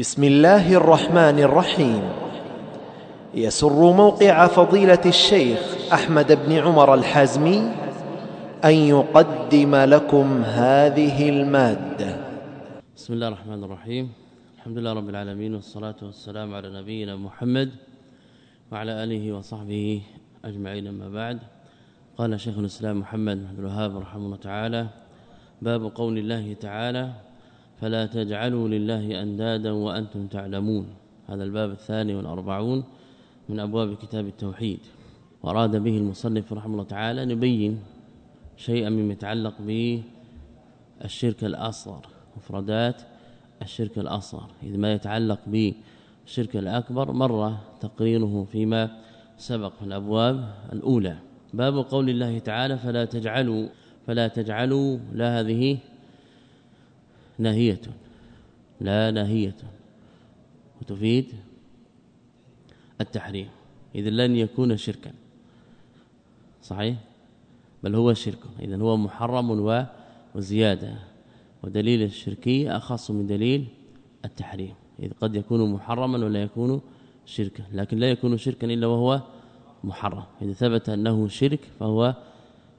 بسم الله الرحمن الرحيم. يسر موقع فضيلة الشيخ أحمد بن عمر الحازمي أن يقدم لكم هذه المادة. بسم الله الرحمن الرحيم. الحمد لله رب العالمين والصلاة والسلام على نبينا محمد وعلى آله وصحبه أجمعين أما بعد. قال شيخ الإسلام محمد بن عبد الوهاب رحمه الله تعالى باب قول الله تعالى فلا تجعلوا لله أندادا وأنتم تعلمون. هذا الباب الثاني والأربعون من أبواب كتاب التوحيد. وأراد به المصنف رحمه الله تعالى نبين شيئا مما يتعلق بالشرك الأصغر مفردات الشرك الأصغر. اذا ما يتعلق بالشرك الأكبر مر تقريره فيما سبق في الأبواب الأولى. باب قول الله تعالى فلا تجعلوا فلا تجعلوا لا هذه ناهيه لا ناهيه وتفيد التحريم. اذا لن يكون شركا. صحيح؟ بل هو شرك. إذا هو محرم وزيادة. ودليل الشركيه أخص من دليل التحريم. إذ قد يكون محرما ولا يكون شركا. لكن لا يكون شركا إلا وهو محرم. إذا ثبت أنه شرك فهو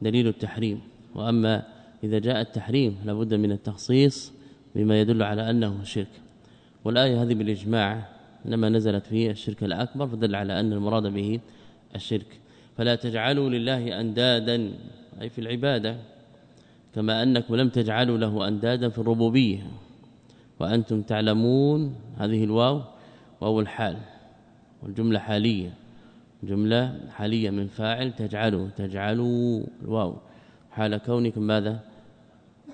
دليل التحريم. وأما إذا جاء التحريم لابد من التخصيص بما يدل على أنه شرك. والآية هذه بالإجماع لما نزلت في الشرك الأكبر فدل على أن المراد به الشرك. فلا تجعلوا لله أندادا أي في العبادة كما أنكم لم تجعلوا له أندادا في الربوبية. وأنتم تعلمون هذه الواو واو الحال والجملة حالية. جملة حالية من فاعل تجعلوا تجعلوا الواو. حال كونكم ماذا؟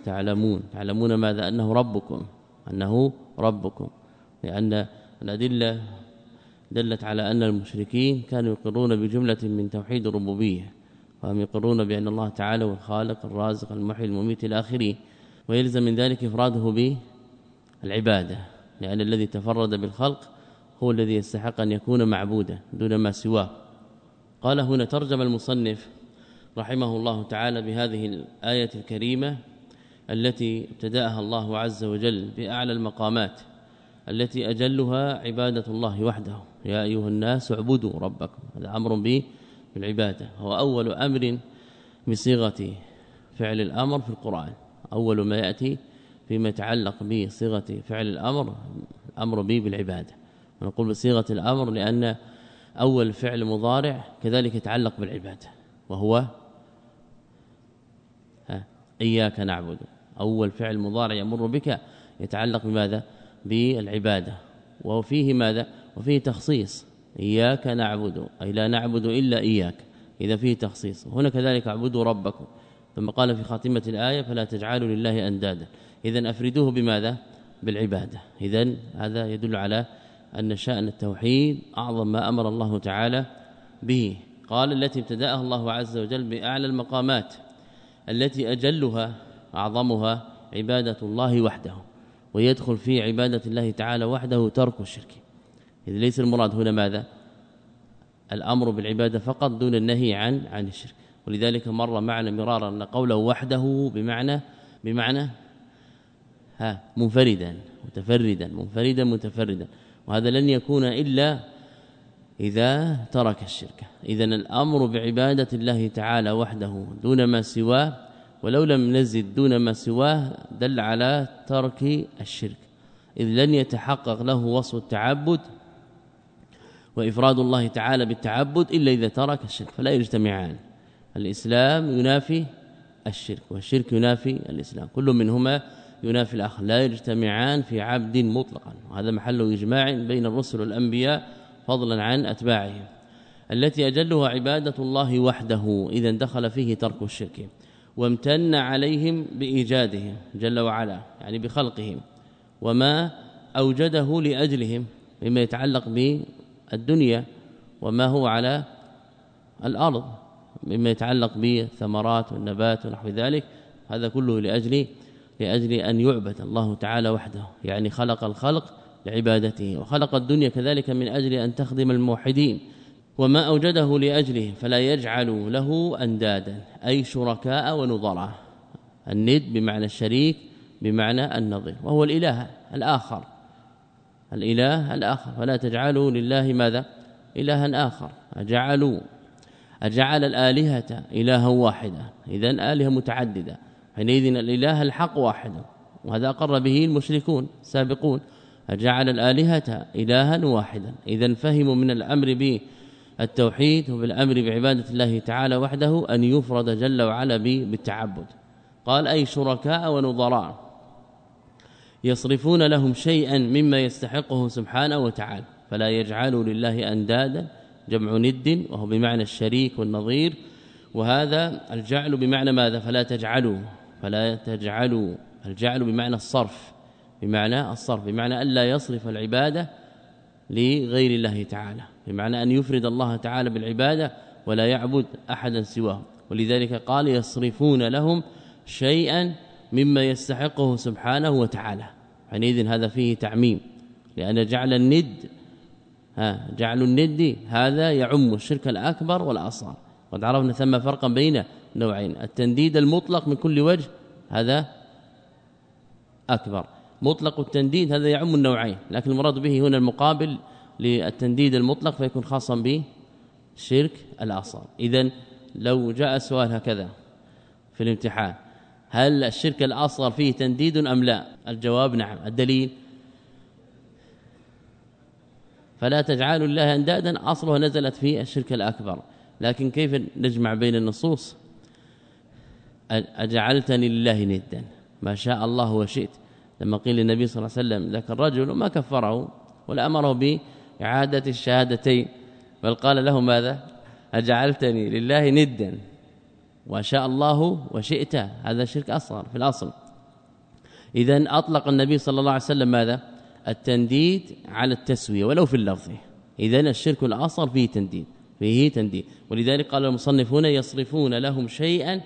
تعلمون. تعلمون ماذا؟ أنه ربكم. أنه ربكم. لأن الأدلة دلت على أن المشركين كانوا يقرون بجملة من توحيد الربوبية وهم يقرون بأن الله تعالى هو الخالق الرازق المحيي المميت إلى آخره. ويلزم من ذلك إفراده بالعبادة لأن الذي تفرد بالخلق هو الذي يستحق أن يكون معبودا دون ما سواه. قال هنا ترجم المصنف رحمه الله تعالى بهذه الآية الكريمة التي ابتدأها الله عز وجل بأعلى المقامات التي أجلها عبادة الله وحده. يا أيها الناس اعبدوا ربكم هذا أمر به بالعبادة. هو أول أمر بصيغه فعل الأمر في القرآن. أول ما يأتي فيما يتعلق بصيغة فعل الأمر الأمر به بالعبادة. ونقول بصيغة الأمر لأن أول فعل مضارع كذلك يتعلق بالعبادة وهو ها إياك نعبد. أول فعل مضارع يمر بك يتعلق بماذا؟ بالعبادة. وفيه ماذا؟ وفيه تخصيص. إياك نعبد. أي لا نعبد إلا إياك. إذا فيه تخصيص. هنا كذلك اعبدوا ربكم. ثم قال في خاتمة الآية فلا تجعلوا لله أندادا. اذا أفردوه بماذا؟ بالعبادة. اذا هذا يدل على أن شأن التوحيد أعظم ما أمر الله تعالى به. قال التي ابتدأها الله عز وجل بأعلى المقامات. التي أجلها أعظمها عبادة الله وحده ويدخل في عبادة الله تعالى وحده ترك الشرك. إذ ليس المراد هنا ماذا؟ الأمر بالعبادة فقط دون النهي عن عن الشرك. ولذلك مر معنا مرارا أن قوله وحده بمعنى بمعنى ها منفردا متفردا منفردا متفردا. وهذا لن يكون إلا إذا ترك الشرك. اذا الأمر بعبادة الله تعالى وحده دون ما سواه ولو لم نزد دون ما سواه دل على ترك الشرك. إذ لن يتحقق له وصف التعبد وإفراد الله تعالى بالتعبد إلا إذا ترك الشرك فلا يجتمعان. الإسلام ينافي الشرك والشرك ينافي الإسلام. كل منهما ينافي الآخر لا يجتمعان في عبد مطلقا. وهذا محل إجماع بين الرسل والأنبياء فضلا عن أتباعهم. التي أجلها عبادة الله وحده إذا دخل فيه ترك الشرك. وامتن عليهم بإيجادهم جل وعلا يعني بخلقهم وما أوجده لأجلهم مما يتعلق بالدنيا وما هو على الأرض مما يتعلق بالثمرات والنبات ونحو ذلك هذا كله لأجل لأجل أن يعبد الله تعالى وحده يعني خلق الخلق لعبادته وخلق الدنيا كذلك من أجل أن تخدم الموحدين. وما أوجده لأجله فلا يجعل له أندادا أي شركاء ونظراء. الند بمعنى الشريك بمعنى النظير وهو الإله الآخر. الإله الآخر. فلا تجعلوا لله ماذا؟ إلها آخر. أجعلوا. أجعل الآلهة إلها واحدة. اذا آلهة متعددة. حينئذ الإله الحق واحد. وهذا أقر به المشركون السابقون. أجعل الآلهة إلها واحدا. اذا فهموا من الأمر به التوحيد وبالامر بعبادة الله تعالى وحده أن يفرد جل وعلا بالتعبد. قال أي شركاء ونظراء يصرفون لهم شيئا مما يستحقه سبحانه وتعالى فلا يجعلوا لله أندادا جمع ند وهو بمعنى الشريك والنظير. وهذا الجعل بمعنى ماذا؟ فلا تجعلوا فلا تجعلوا. الجعل بمعنى الصرف بمعنى الصرف بمعنى الا يصرف العبادة لغير الله تعالى. بمعنى أن يفرد الله تعالى بالعبادة ولا يعبد أحدا سواه. ولذلك قال يصرفون لهم شيئا مما يستحقه سبحانه وتعالى. حينئذ هذا فيه تعميم. لأن جعل الند ها جعل الند هذا يعم الشرك الأكبر والأصغر. قد عرفنا ثم فرقا بين نوعين. التنديد المطلق من كل وجه هذا أكبر. مطلق التنديد هذا يعم النوعين. لكن المراد به هنا المقابل للتنديد المطلق فيكون خاصا به الشرك الاصغر اذا لو جاء سؤال هكذا في الامتحان هل الشرك الاصغر فيه تنديد أم لا؟ الجواب نعم. الدليل فلا تجعلوا الله أندادا أصلها نزلت في الشرك الأكبر. لكن كيف نجمع بين النصوص؟ أجعلتني لله ندا. ما شاء الله وشئت. لما قيل للنبي صلى الله عليه وسلم ذاك الرجل ما كفره ولا أمره باعاده الشهادتين. بل قال له ماذا؟ أجعلتني لله ندا. وشاء الله وشئت. هذا شرك أصغر في الأصل. اذا أطلق النبي صلى الله عليه وسلم ماذا؟ التنديد على التسوية ولو في اللفظ. اذا الشرك الأصغر فيه تنديد فيه تنديد. ولذلك قال المصنفون يصرفون لهم شيئا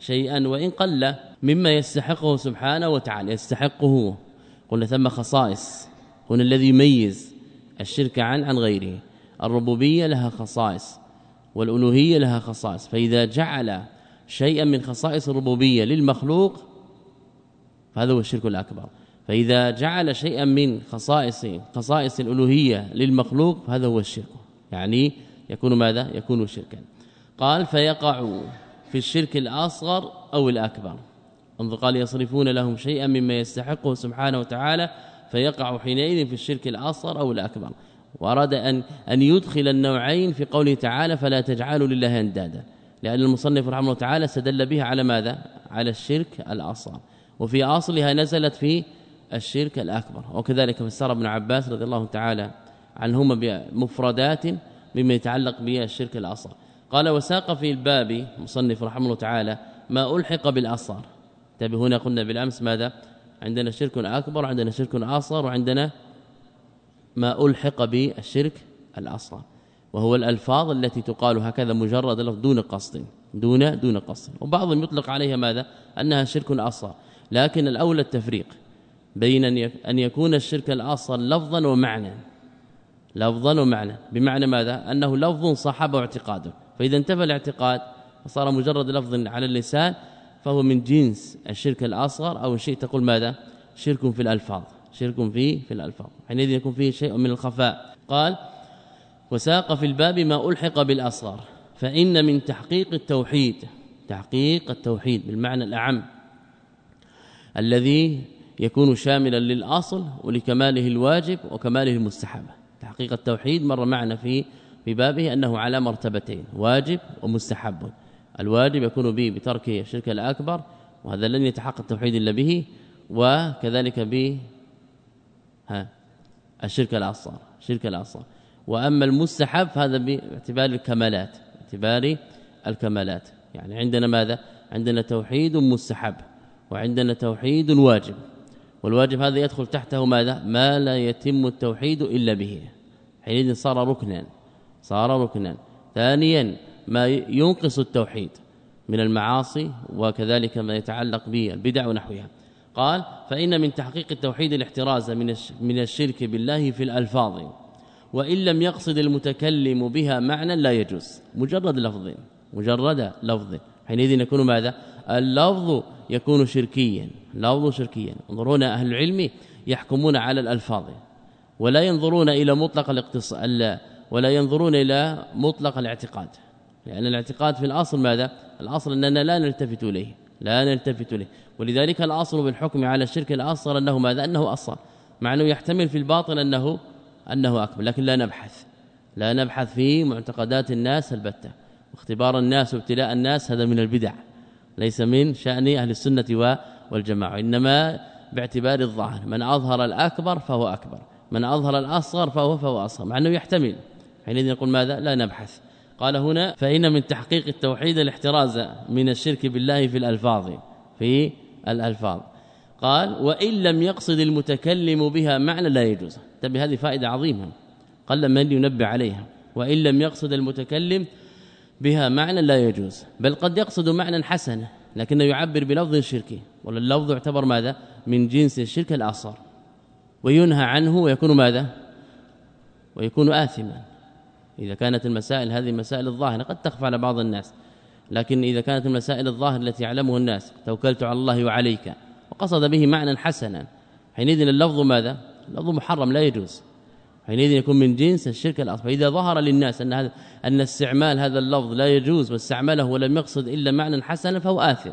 شيئا وإن قل مما يستحقه سبحانه وتعالى. يستحقه. قلنا ثم خصائص. هنا الذي يميز. الشرك عن عن غيره. الربوبية لها خصائص والألوهية لها خصائص. فإذا جعل شيئا من خصائص الربوبية للمخلوق فهذا هو الشرك الأكبر. فإذا جعل شيئا من خصائص خصائص الألوهية للمخلوق فهذا هو الشرك. يعني يكون ماذا؟ يكون شركا. قال فيقع في الشرك الأصغر أو الأكبر. انظر قال يصرفون لهم شيئا مما يستحقه سبحانه وتعالى فيقع حينئذ في الشرك الأصغر أو الأكبر. واراد ان أن يدخل النوعين في قوله تعالى فلا تجعلوا لله أندادا. لأن المصنف رحمه الله تعالى استدل بها على ماذا؟ على الشرك الأصغر. وفي أصلها نزلت في الشرك الأكبر. وكذلك فسر ابن عباس رضي الله تعالى عنهما بمفردات مما يتعلق بالشرك الأصغر. قال وساق في الباب مصنف رحمه الله تعالى ما ألحق بالأصغر. تبي هنا قلنا بالأمس ماذا؟ عندنا شرك أكبر عندنا شرك أصغر وعندنا ما ألحق بالشرك الأصغر. وهو الألفاظ التي تقال هكذا مجرد لفظ دون قصد دون دون قصد. وبعضهم يطلق عليها ماذا؟ أنها شرك أصغر. لكن الأولى التفريق بين أن يكون الشرك الأصغر لفظا ومعنى. لفظا ومعنى. بمعنى ماذا؟ أنه لفظ صاحبه اعتقاده. فإذا انتفى الاعتقاد وصار مجرد لفظ على اللسان فهو من جنس الشرك الأصغر أو شيء تقول ماذا؟ شرك في الألفاظ شرك فيه في الألفاظ. حينئذ يكون فيه شيء من الخفاء. قال وساق في الباب ما ألحق بالأصغر فإن من تحقيق التوحيد تحقيق التوحيد بالمعنى الأعم الذي يكون شاملا للأصل ولكماله الواجب وكماله المستحب تحقيق التوحيد مر معنا في في بابه أنه على مرتبتين واجب ومستحب. الواجب يكون به بترك الشرك الأكبر وهذا لن يتحقق التوحيد إلا به وكذلك به ها الشرك الأصغر الشرك الأصغر. وأما المستحب هذا باعتبار الكمالات باعتبار الكمالات. يعني عندنا ماذا؟ عندنا توحيد مستحب وعندنا توحيد واجب. والواجب هذا يدخل تحته ماذا؟ ما لا يتم التوحيد إلا به. حينئذ صار ركنا صار ركنا. ثانيا ما ينقص التوحيد من المعاصي وكذلك ما يتعلق بالبدع ونحوها. قال فإن من تحقيق التوحيد الاحتراز من من الشرك بالله في الألفاظ وإن لم يقصد المتكلم بها معنى لا يجوز. مجرد لفظ مجرد لفظ. حينئذ يكون ماذا؟ اللفظ يكون شركيا لفظ شركيا. انظرون أهل العلم يحكمون على الألفاظ ولا ينظرون إلى مطلق الاقتصاد ولا ينظرون إلى مطلق الاعتقاد. لأن الاعتقاد في الأصل ماذا؟ الأصل أننا لا نلتفت إليه لا نلتفت إليه. ولذلك الأصل بالحكم على الشرك الأصغر أنه ماذا؟ أنه أصل مع أنه يحتمل في الباطن أنه أنه أكبر لكن لا نبحث. لا نبحث في معتقدات الناس البتة. واختبار الناس وابتلاء الناس هذا من البدع ليس من شأن أهل السنة والجماعة. إنما باعتبار الظاهر. من أظهر الأكبر فهو أكبر. من أظهر الأصغر فهو فهو أصغر. مع أنه يحتمل. حينئذ نقول ماذا؟ لا نبحث. قال هنا فإن من تحقيق التوحيد الاحتراز من الشرك بالله في الألفاظ في الألفاظ. قال وإن لم يقصد المتكلم بها معنى لا يجوز. تبي هذه فائدة عظيمة. قل من ينبه عليها. وإن لم يقصد المتكلم بها معنى لا يجوز. بل قد يقصد معنى حسنا لكنه يعبر بلفظ شركي. واللفظ يعتبر ماذا؟ من جنس الشرك الأصغر. وينهى عنه ويكون ماذا؟ ويكون آثما. إذا كانت المسائل هذه مسائل الظاهرة قد تخفى على بعض الناس لكن إذا كانت المسائل الظاهرة التي يعلمه الناس توكلت على الله وعليك وقصد به معنى حسنا حينئذ اللفظ ماذا؟ اللفظ محرم لا يجوز. حينئذ يكون من جنس الشرك الأصغر. فإذا ظهر للناس أن هذا أن استعمال هذا اللفظ لا يجوز واستعمله ولم يقصد إلا معنى حسنا فهو آثم.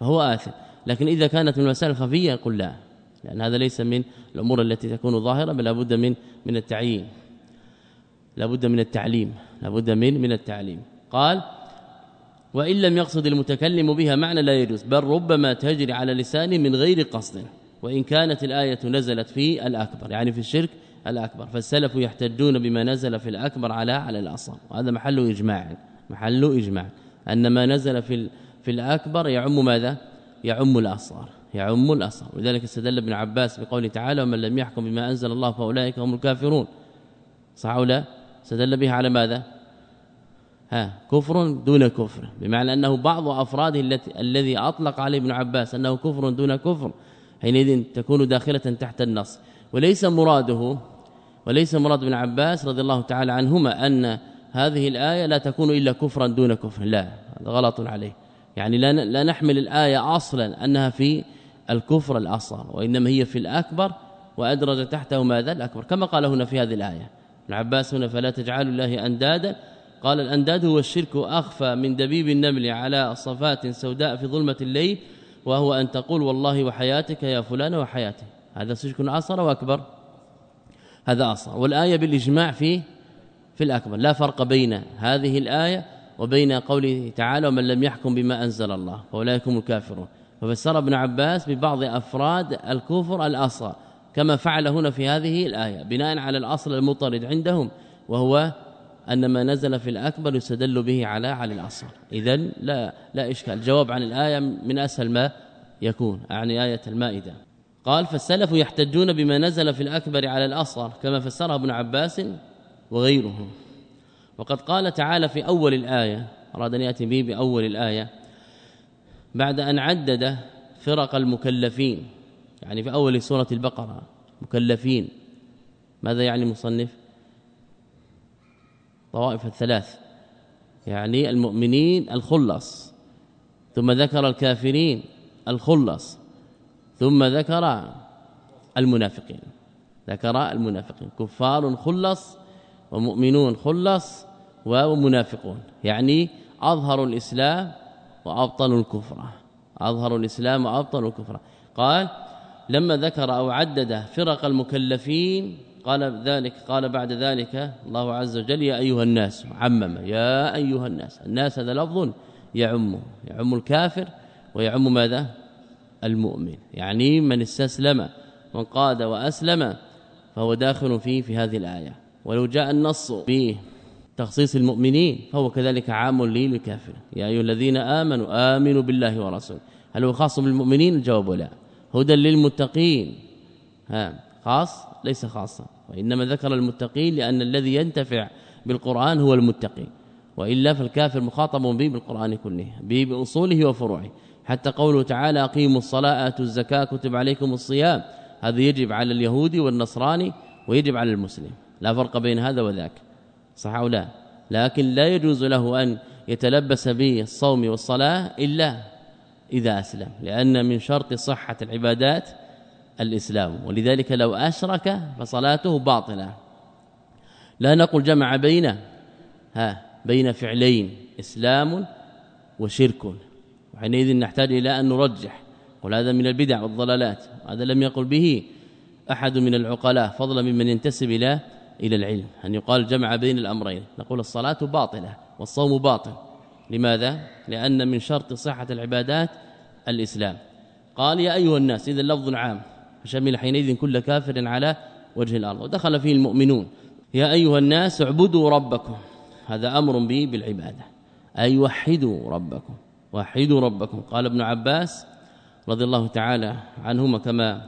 فهو آثم. لكن إذا كانت من المسائل الخفيه قل لا. لأن هذا ليس من الأمور التي تكون ظاهرة بل لابد من من التعيين. لابد من التعليم لابد من من التعليم. قال وإن لم يقصد المتكلم بها معنى لا يجوز بل ربما تجري على لسانه من غير قصد وإن كانت الآية نزلت في الأكبر. يعني في الشرك الأكبر. فالسلف يحتجون بما نزل في الأكبر على على الاصغر وهذا محل إجماع محل إجماع. أن ما نزل في في الأكبر يعم ماذا؟ يعم الأصغر يعم الأصغر. ولذلك استدل ابن عباس بقوله تعالى ومن لم يحكم بما أنزل الله فأولئك هم الكافرون. صح ولا استدل بها على ماذا؟ ها كفر دون كفر بمعنى أنه بعض أفراده التي الذي أطلق عليه ابن عباس أنه كفر دون كفر حينئذ تكون داخلة تحت النص. وليس مراده وليس مراد ابن عباس رضي الله تعالى عنهما أن هذه الآية لا تكون إلا كفرا دون كفر. لا هذا غلط عليه. يعني لا لا نحمل الآية أصلا أنها في الكفر الأصغر وإنما هي في الأكبر وأدرج تحته ماذا؟ الأكبر كما قال هنا في هذه الآية. ابن عباس هنا فلا تجعلوا الله أندادا. قال الأنداد هو الشرك أخفى من دبيب النمل على صفات سوداء في ظلمة الليل وهو أن تقول والله وحياتك يا فلان وحياتي هذا شرك أصغر وأكبر. هذا أصغر. والآية بالإجماع في في الاكبر لا فرق بين هذه الآية وبين قوله تعالى ومن لم يحكم بما أنزل الله فأولئك هم الكافرون. ففسر ابن عباس ببعض أفراد الكفر الأصغر. كما فعل هنا في هذه الآية بناء على الأصل المطرد عندهم وهو أن ما نزل في الأكبر يستدل به على على الاصغر اذا لا لا إشكال. الجواب عن الآية من أسهل ما يكون اعني آية المائدة. قال فالسلف يحتجون بما نزل في الأكبر على الأصغر كما فسرها ابن عباس وغيره. وقد قال تعالى في أول الآية أراد أن يأتي به بأول الآية بعد أن عدد فرق المكلفين يعني في أول سورة البقرة مكلفين. ماذا يعني مصنف؟ طوائف الثلاث. يعني المؤمنين الخلص ثم ذكر الكافرين الخلص ثم ذكر المنافقين. ذكر المنافقين. كفار خلص ومؤمنون خلص ومنافقون. يعني اظهروا الإسلام وابطلوا الكفر اظهروا الإسلام وابطلوا الكفر قال لما ذكر أو عدد فرق المكلفين قال ذلك قال بعد ذلك الله عز وجل يا أيها الناس عمم يا أيها الناس الناس هذا لفظ يعم يعم الكافر ويعم ماذا؟ المؤمن يعني من استسلم وانقاد وأسلم فهو داخل فيه في هذه الآية. ولو جاء النص بتخصيص المؤمنين فهو كذلك عام للكافر يا أيها الذين آمنوا آمنوا بالله ورسوله. هل هو خاص بالمؤمنين؟ الجواب لا. هدى للمتقين. ها خاص؟ ليس خاصا. وإنما ذكر المتقين لأن الذي ينتفع بالقرآن هو المتقي وإلا فالكافر مخاطب به بالقرآن كله به بأصوله وفروعه. حتى قوله تعالى أقيموا الصلاة آتوا الزكاة كتب عليكم الصيام. هذا يجب على اليهودي والنصراني ويجب على المسلم. لا فرق بين هذا وذاك. صح أو لا؟ لكن لا يجوز له أن يتلبس بالصوم والصلاة إلا إذا أسلم لأن من شرط صحة العبادات الإسلام. ولذلك لو أشرك فصلاته باطلة. لا نقول جمع بين ها بين فعلين إسلام وشرك. وحينئذ نحتاج إلى أن نرجح. قل هذا من البدع والضلالات. هذا لم يقل به أحد من العقلاء. فضلا ممن ينتسب إلى إلى العلم. أن يقال جمع بين الأمرين. نقول الصلاة باطلة والصوم باطل. لماذا؟ لأن من شرط صحة العبادات الإسلام. قال يا أيها الناس إذا لفظ عام فشمل حينئذ كل كافر على وجه الأرض. ودخل فيه المؤمنون يا أيها الناس اعبدوا ربكم. هذا أمر به بالعبادة. أي وحدوا ربكم وحدوا ربكم. قال ابن عباس رضي الله تعالى عنهما كما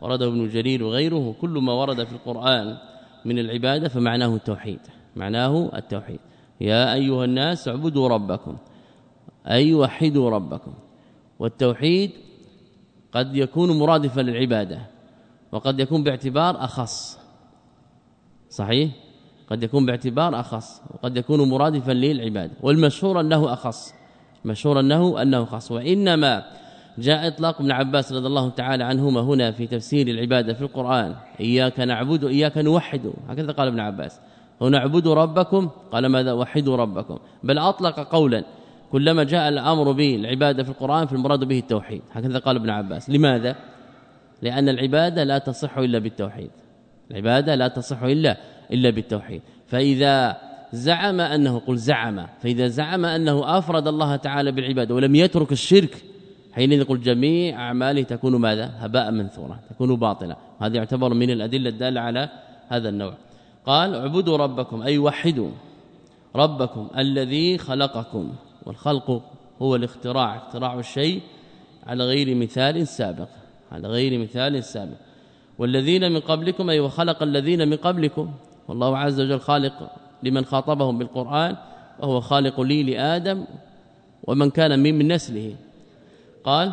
ورده ابن جرير وغيره كل ما ورد في القرآن من العبادة فمعناه التوحيد معناه التوحيد. يا أيها الناس اعبدوا ربكم أي وحدوا ربكم. والتوحيد قد يكون مرادفا للعبادة وقد يكون باعتبار أخص. صحيح؟ قد يكون باعتبار أخص وقد يكون مرادفا للعبادة. والمشهور أنه أخص مشهور أنه أنه خاص وإنما جاء إطلاق ابن عباس رضي الله تعالى عنهما هنا في تفسير العبادة في القرآن. إياك نعبد وإياك نوحد. هكذا قال ابن عباس. اعبدوا ربكم. قال ماذا؟ وحدوا ربكم. بل أطلق قولا. كلما جاء الأمر بالعباده في القرآن فالمراد به التوحيد. هكذا قال ابن عباس. لماذا؟ لأن العبادة لا تصح إلا بالتوحيد. العبادة لا تصح إلا إلا بالتوحيد. فإذا زعم أنه قل زعم. فإذا زعم أنه أفرد الله تعالى بالعبادة ولم يترك الشرك حينئذ نقول جميع أعماله تكون ماذا؟ هباء منثورا تكون باطلا هذا يعتبر من الأدلة الدالة على هذا النوع. قال اعبدوا ربكم أي وحدوا ربكم الذي خلقكم والخلق هو الاختراع اختراع الشيء على غير مثال سابق على غير مثال سابق. والذين من قبلكم أي وخلق الذين من قبلكم والله عز وجل خالق لمن خاطبهم بالقرآن وهو خالق لي لآدم ومن كان من, من نسله. قال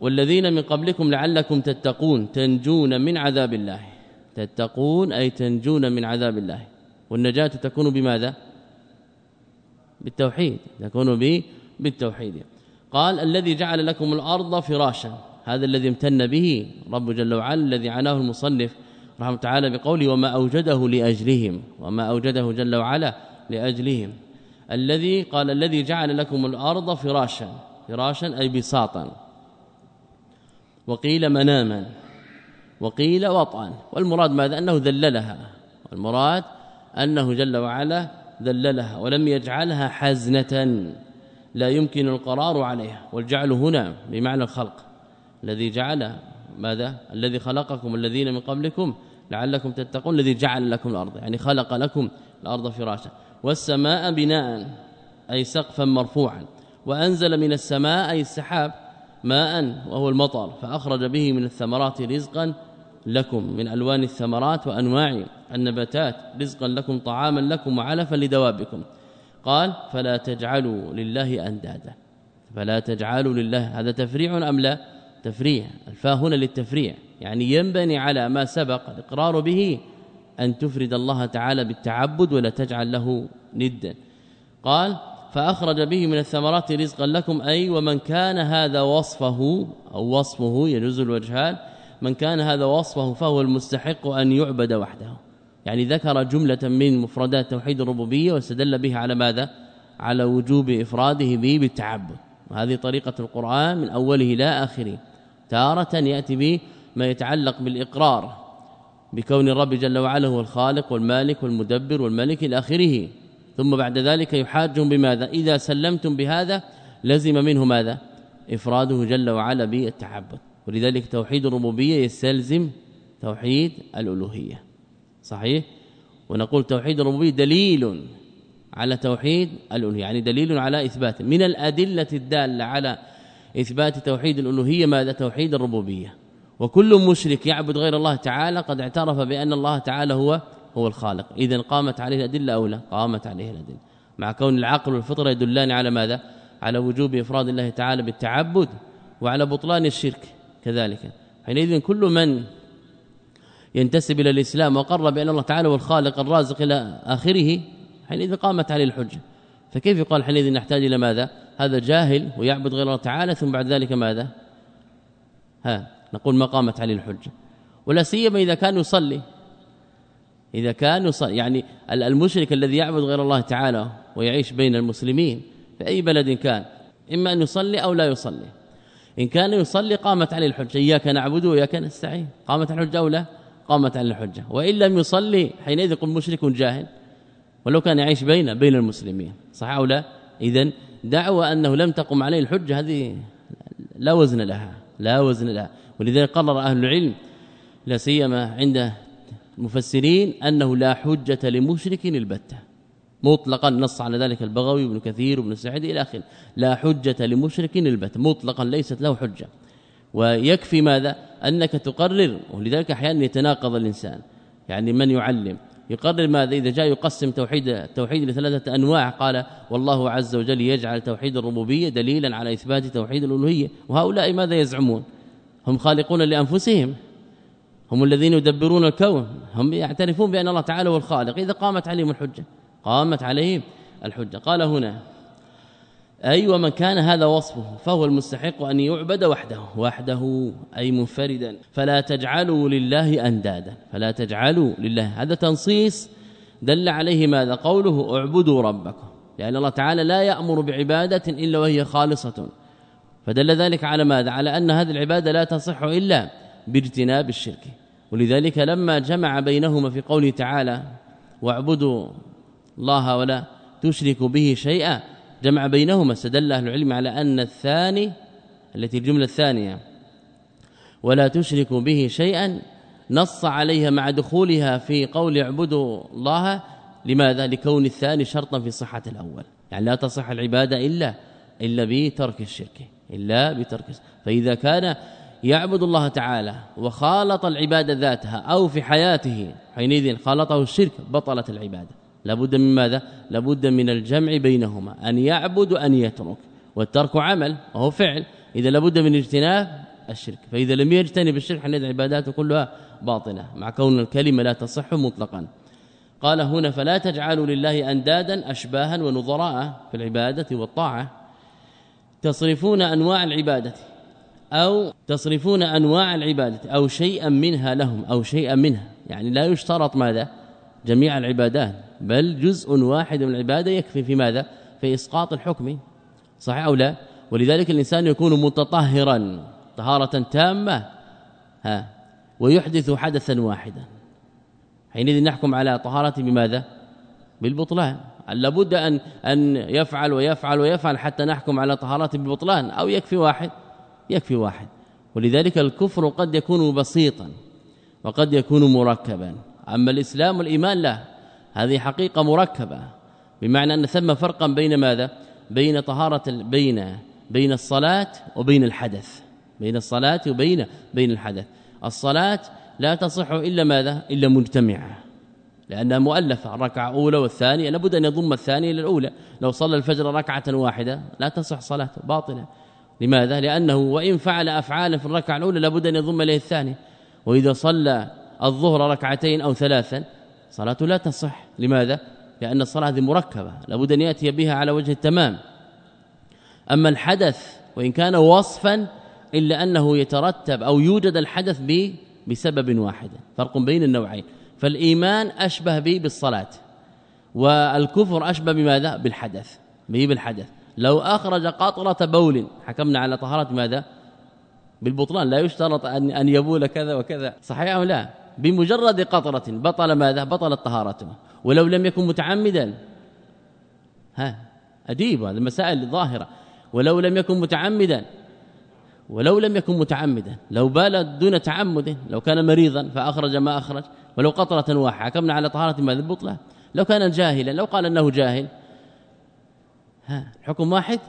والذين من قبلكم لعلكم تتقون تنجون من عذاب الله. تتقون أي تنجون من عذاب الله. والنجاة تكون بماذا؟ بالتوحيد. تكون به بالتوحيد. قال الذي جعل لكم الأرض فراشا. هذا الذي امتن به رب جل وعلا الذي عناه المصنف رحمه تعالى بقوله وما أوجده لأجلهم. وما أوجده جل وعلا لأجلهم. الذي قال الذي جعل لكم الأرض فراشا. فراشا أي بساطا. وقيل مناما. وقيل وطئا والمراد ماذا؟ أنه ذللها. والمراد أنه جل وعلا ذللها ولم يجعلها حزنة. لا يمكن القرار عليها. والجعل هنا بمعنى الخلق. الذي جعل ماذا؟ الذي خلقكم الذين من قبلكم لعلكم تتقون. الذي جعل لكم الأرض. يعني خلق لكم الأرض فراشا. والسماء بناء أي سقفا مرفوعا. وأنزل من السماء أي السحاب ماء وهو المطر. فأخرج به من الثمرات رزقا لكم من ألوان الثمرات وأنواع النباتات رزقا لكم طعاما لكم وعلفا لدوابكم. قال فلا تجعلوا لله أندادا. فلا تجعلوا لله هذا تفريع أم لا؟ تفريع. الفاء هنا للتفريع يعني ينبني على ما سبق الإقرار به أن تفرد الله تعالى بالتعبد ولا تجعل له ندا. قال فأخرج به من الثمرات رزقا لكم أي ومن كان هذا وصفه أو وصفه يجوز الوجهان من كان هذا وصفه فهو المستحق أن يعبد وحده. يعني ذكر جملة من مفردات توحيد الربوبية واستدل به على ماذا؟ على وجوب إفراده به بالتعبد. وهذه طريقة القرآن من أوله لا آخره. تارة يأتي به ما يتعلق بالإقرار بكون الرب جل وعلا هو الخالق والمالك والمدبر والملك إلى آخره. ثم بعد ذلك يحاجهم بماذا؟ إذا سلمتم بهذا لزم منه ماذا؟ إفراده جل وعلا بالتعبد. ولذلك توحيد الربوبية يستلزم توحيد الألوهية. صحيح؟ ونقول توحيد الربوبية دليل على توحيد الألوهية يعني دليل على إثبات. من الأدلة الدالة على إثبات توحيد الألوهية ماذا؟ توحيد الربوبية. وكل مشرك يعبد غير الله تعالى قد اعترف بأن الله تعالى هو هو الخالق. اذا قامت عليه الأدلة أو لا؟ قامت عليه الأدلة. مع كون العقل والفطره يدلان على ماذا؟ على وجوب إفراد الله تعالى بالتعبد وعلى بطلان الشرك. كذلك. حينئذ كل من ينتسب إلى الإسلام وقر بان الله تعالى هو الخالق الرازق إلى آخره حينئذ قامت عليه الحجة. فكيف يقال حينئذ نحتاج إلى ماذا؟ هذا جاهل ويعبد غير الله تعالى ثم بعد ذلك ماذا؟ ها نقول ما قامت عليه الحجة. ولا سيما إذا كان يصلي. إذا كان يصلي يعني المشرك الذي يعبد غير الله تعالى ويعيش بين المسلمين في أي بلد كان؟ إما أن يصلي أو لا يصلي. إن كان يصلي قامت عليه الحجة إياك نعبد وإياك نستعين. قامت الحجة أو لا؟ قامت عليه الحجة. وإن لم يصلي حينئذ يقول مشرك جاهل. ولو كان يعيش بين بين المسلمين. صح أو لا؟ اذا دعوى أنه لم تقم عليه الحجة هذه لا وزن لها. لا وزن لها. ولذلك قرر أهل العلم لا سيما عند المفسرين أنه لا حجة لمشرك البتة. مطلقا نص على ذلك البغوي وابن كثير وابن سعيد إلى آخره. لا حجة لمشرك البته مطلقا ليست له حجة. ويكفي ماذا؟ أنك تقرر ولذلك أحيانا يتناقض الإنسان. يعني من يعلم؟ يقرر ماذا؟ إذا جاء يقسم توحيد التوحيد لثلاثة أنواع قال والله عز وجل يجعل توحيد الربوبية دليلا على إثبات توحيد الألوهية. وهؤلاء ماذا يزعمون؟ هم خالقون لأنفسهم. هم الذين يدبرون الكون. هم يعترفون بأن الله تعالى هو الخالق. إذا قامت عليهم الحجة قامت عليهم الحجة. قال هنا اي ومن كان هذا وصفه فهو المستحق أن يعبد وحده وحده أي منفردا. فلا تجعلوا لله أندادا. فلا تجعلوا لله. هذا تنصيص دل عليه ماذا؟ قوله اعبدوا ربكم. لأن الله تعالى لا يأمر بعبادة إلا وهي خالصة. فدل ذلك على ماذا؟ على أن هذه العبادة لا تصح إلا باجتناب الشرك. ولذلك لما جمع بينهما في قوله تعالى واعبدوا الله ولا تشركوا به شيئا. جمع بينهما استدل أهل العلم على أن الثاني التي الجملة الثانية ولا تشركوا به شيئا نص عليها مع دخولها في قول اعبدوا الله. لماذا؟ لكون الثاني شرطا في صحة الأول. يعني لا تصح العبادة إلا إلا بترك الشرك إلا بترك فإذا كان يعبد الله تعالى وخالط العبادة ذاتها أو في حياته حينئذ خالطه الشرك بطلت العبادة. لابد من ماذا؟ لابد من الجمع بينهما أن يعبد وأن يترك والترك عمل وهو فعل إذا لابد من اجتناب الشرك فإذا لم يجتنب الشرك حين العبادات كلها باطلة مع كون الكلمة لا تصح مطلقا. قال هنا فلا تجعلوا لله أندادا أشباها ونظراء في العبادة والطاعة. تصرفون أنواع العبادة أو تصرفون أنواع العبادة أو شيئا منها لهم أو شيئا منها يعني لا يشترط ماذا؟ جميع العبادات. بل جزء واحد من العبادة يكفي في ماذا؟ في إسقاط الحكم. صحيح أو لا؟ ولذلك الإنسان يكون متطهرا طهارة تامة ها ويحدث حدثا واحدا. حينئذ نحكم على طهارته بماذا؟ بالبطلان. لابد أن أن يفعل ويفعل ويفعل حتى نحكم على طهارته بالبطلان أو يكفي واحد؟ يكفي واحد. ولذلك الكفر قد يكون بسيطا وقد يكون مركبا أما الإسلام والإيمان لا. هذه حقيقة مركبة بمعنى أن ثم فرقا بين ماذا؟ بين طهارة بين بين الصلاة وبين الحدث. بين الصلاة وبين بين الحدث. الصلاة لا تصح إلا ماذا؟ إلا مجتمعة. لأنها مؤلفة الركعة الأولى والثانية لابد أن يضم الثانية إلى الأولى. لو صلى الفجر ركعة واحدة لا تصح صلاته باطلة. لماذا؟ لأنه وإن فعل افعالا في الركعة الأولى لابد أن يضم إليه الثانية. وإذا صلى الظهر ركعتين أو ثلاثا صلاته لا تصح. لماذا؟ لأن الصلاة هذه مركبة لابد أن يأتي بها على وجه التمام. أما الحدث وإن كان وصفا إلا أنه يترتب أو يوجد الحدث به بسبب واحد. فرق بين النوعين. فالإيمان أشبه به بالصلاة. والكفر أشبه بماذا؟ بالحدث. به بالحدث. لو أخرج قطرة بول حكمنا على طهارة ماذا؟ بالبطلان. لا يشترط أن أن يبول كذا وكذا. صحيح أو لا؟ بمجرد قطرة بطل ماذا؟ بطلت طهارته ولو لم يكن متعمدا. ها أديب هذه المسائل الظاهره ولو لم يكن متعمدا ولو لم يكن متعمدا لو بال دون تعمد لو كان مريضا فأخرج ما أخرج. ولو قطرة واحدة حكمنا على طهارة ماذا البطله لو كان جاهلا لو قال أنه جاهل. ها الحكم واحد؟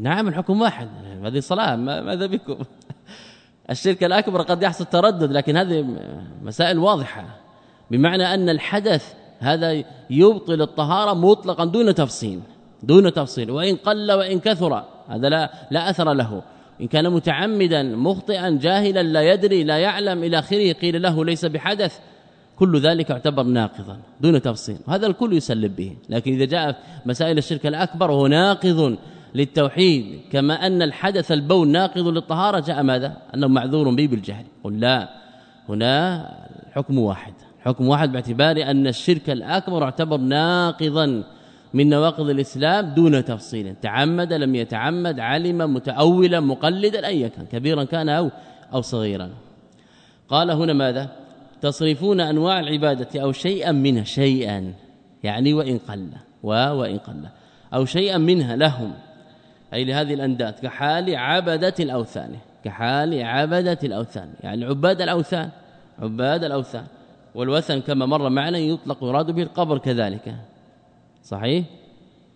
نعم الحكم واحد. هذه صلاة ماذا بكم؟ الشرك الأكبر قد يحصل تردد لكن هذه مسائل واضحة بمعنى أن الحدث هذا يبطل الطهارة مطلقا دون تفصيل دون تفصيل وإن قل وإن كثر هذا لا لا أثر له. إن كان متعمدا مخطئا جاهلا لا يدري لا يعلم إلى آخره قيل له ليس بحدث كل ذلك يعتبر ناقضا دون تفصيل. هذا الكل يسلب به لكن إذا جاء مسائل الشرك الأكبر وهو ناقض للتوحيد كما أن الحدث البول ناقض للطهارة جاء ماذا؟ أنه معذور به بالجهل. قل لا هنا حكم واحد. حكم واحد باعتبار أن الشرك الأكبر يعتبر ناقضا من نواقض الإسلام دون تفصيل. تعمد لم يتعمد علم متأولا مقلدا أي كان كبيرا كان أو, أو صغيرا. قال هنا ماذا؟ تصرفون أنواع العبادة أو شيئا منها شيئا يعني وإن قل وإن قل أو شيئا منها لهم أي لهذه الأنداد كحال عبدة الأوثان كحال عبدة الأوثان. يعني عباد الأوثان عباد الأوثان. والوثن كما مر معنا يطلق يراد به القبر كذلك. صحيح؟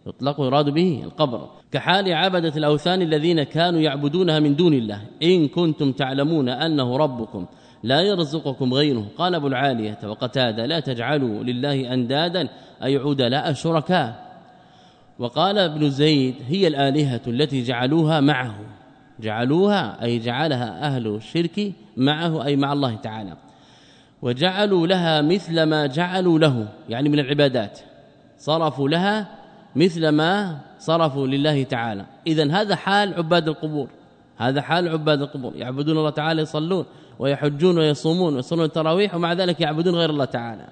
يطلق يراد به القبر. كحال عبدة الأوثان الذين كانوا يعبدونها من دون الله. إن كنتم تعلمون أنه ربكم لا يرزقكم غيره. قال أبو العالية وقتاده لا تجعلوا لله أندادا أي عودا لا شركاء وقال ابن زيد هي الآلهة التي جعلوها معه. جعلوها أي جعلها أهل الشرك معه أي مع الله تعالى. وجعلوا لها مثل ما جعلوا له يعني من العبادات. صرفوا لها مثل ما صرفوا لله تعالى. اذا هذا حال عباد القبور. هذا حال عباد القبور. يعبدون الله تعالى يصلون ويحجون ويصومون ويصلون التراويح ومع ذلك يعبدون غير الله تعالى.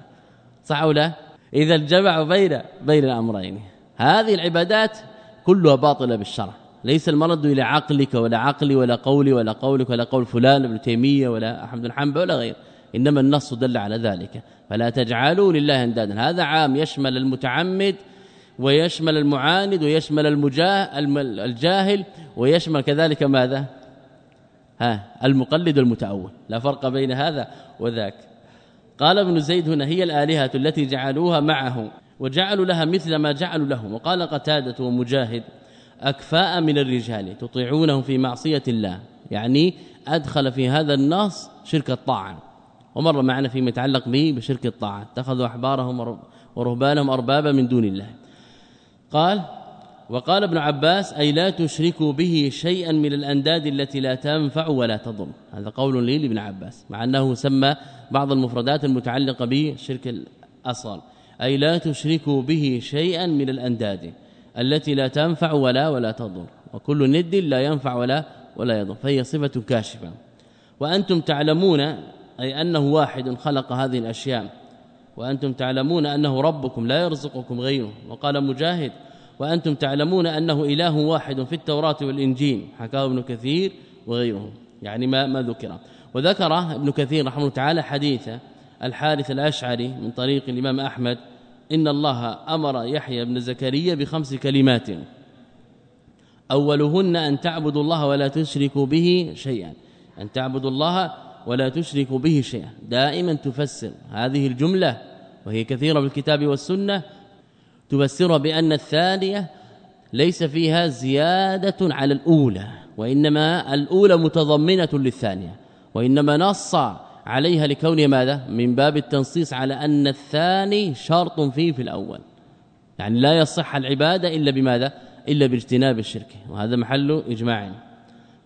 صح أو لا؟ إذا الجمع بين بين الأمرين. هذه العبادات كلها باطلة بالشرع. ليس المرد إلى عقلك ولا عقلي ولا قولي ولا قولك ولا قول فلان ابن تيمية ولا أحمد بن حنبل ولا غير إنما النص دل على ذلك. فلا تجعلوا لله أندادا. هذا عام يشمل المتعمد ويشمل المعاند ويشمل الجاهل ويشمل كذلك ماذا؟ ها المقلد والمتأول. لا فرق بين هذا وذاك. قال ابن زيد هنا هي الآلهة التي جعلوها معه. وجعلوا لها مثل ما جعلوا له وقال قتادة ومجاهد أكفاء من الرجال تطيعونهم في معصية الله. يعني أدخل في هذا النص شرك الطاعة. ومر معنا فيما يتعلق به بشرك الطاعة. اتخذوا أحبارهم ورهبانهم أربابا من دون الله. قال وقال ابن عباس أي لا تشركوا به شيئا من الأنداد التي لا تنفع ولا تضر. هذا قول لي لابن عباس مع أنه سمى بعض المفردات المتعلقة بالشرك الاصل أي لا تشركوا به شيئا من الأنداد التي لا تنفع ولا ولا تضر وكل ند لا ينفع ولا ولا يضر فهي صفة كاشفة. وأنتم تعلمون أي أنه واحد خلق هذه الأشياء وأنتم تعلمون أنه ربكم لا يرزقكم غيره. وقال مجاهد وأنتم تعلمون أنه إله واحد في التوراة والإنجيل حكاه ابن كثير وغيره يعني ما ما ذكر. وذكر ابن كثير رحمه الله تعالى حديث الحارث الأشعري من طريق الإمام أحمد إن الله أمر يحيى بن زكريا بخمس كلمات. أولهن أن تعبدوا الله ولا تشركوا به شيئا. أن تعبدوا الله ولا تشركوا به شيئا. دائما تفسر. هذه الجملة وهي كثيرة بالكتاب والسنة. تفسر بأن الثانية ليس فيها زيادة على الأولى وإنما الأولى متضمنة للثانية وإنما نص عليها لكونها ماذا؟ من باب التنصيص على أن الثاني شرط فيه في الأول. يعني لا يصح العبادة إلا بماذا؟ إلا باجتناب الشرك. وهذا محل إجماع.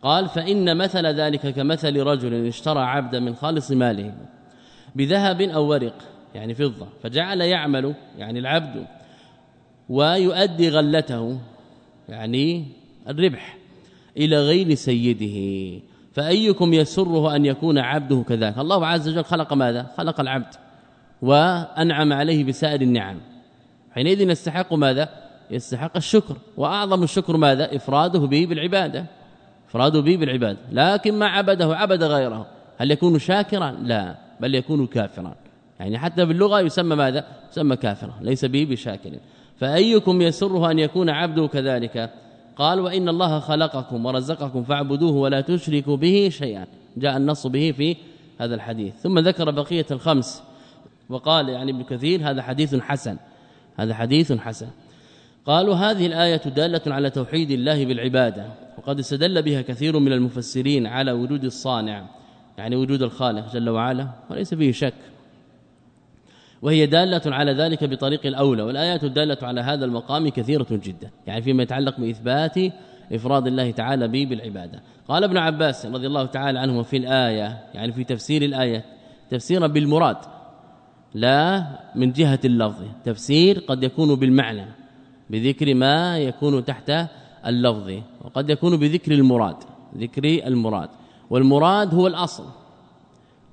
قال فإن مثل ذلك كمثل رجل اشترى عبدا من خالص ماله بذهب أو ورق يعني فضة فجعل يعمل يعني العبد ويؤدي غلته يعني الربح إلى غير سيده. فأيكم يسره أن يكون عبده كذلك الله عز وجل خلق ماذا؟ خلق العبد وأنعم عليه بسائر النعم. حينئذ يستحق ماذا؟ يستحق الشكر. وأعظم الشكر ماذا؟ إفراده به بالعبادة. إفراده به بالعبادة. لكن ما عبده عبد غيره. هل يكون شاكرا؟ لا بل يكون كافرا. يعني حتى باللغة يسمى ماذا؟ يسمى كافرا ليس به بشاكر. فأيكم يسره أن يكون عبده كذلك؟ قال وإن الله خلقكم ورزقكم فاعبدوه ولا تشركوا به شيئا. جاء النص به في هذا الحديث. ثم ذكر بقية الخمس. وقال يعني ابن كثير هذا حديث حسن. هذا حديث حسن. قالوا هذه الآية دالة على توحيد الله بالعبادة. وقد استدل بها كثير من المفسرين على وجود الصانع يعني وجود الخالق جل وعلا وليس فيه شك. وهي دالة على ذلك بطريق الأولى والآيات الدالة على هذا المقام كثيرة جدا يعني فيما يتعلق بإثبات إفراد الله تعالى به بالعبادة. قال ابن عباس رضي الله تعالى عنه في الآية يعني في تفسير الآية تفسيرا بالمراد لا من جهة اللفظ تفسير قد يكون بالمعنى بذكر ما يكون تحت اللفظي وقد يكون بذكر المراد ذكر المراد والمراد هو الأصل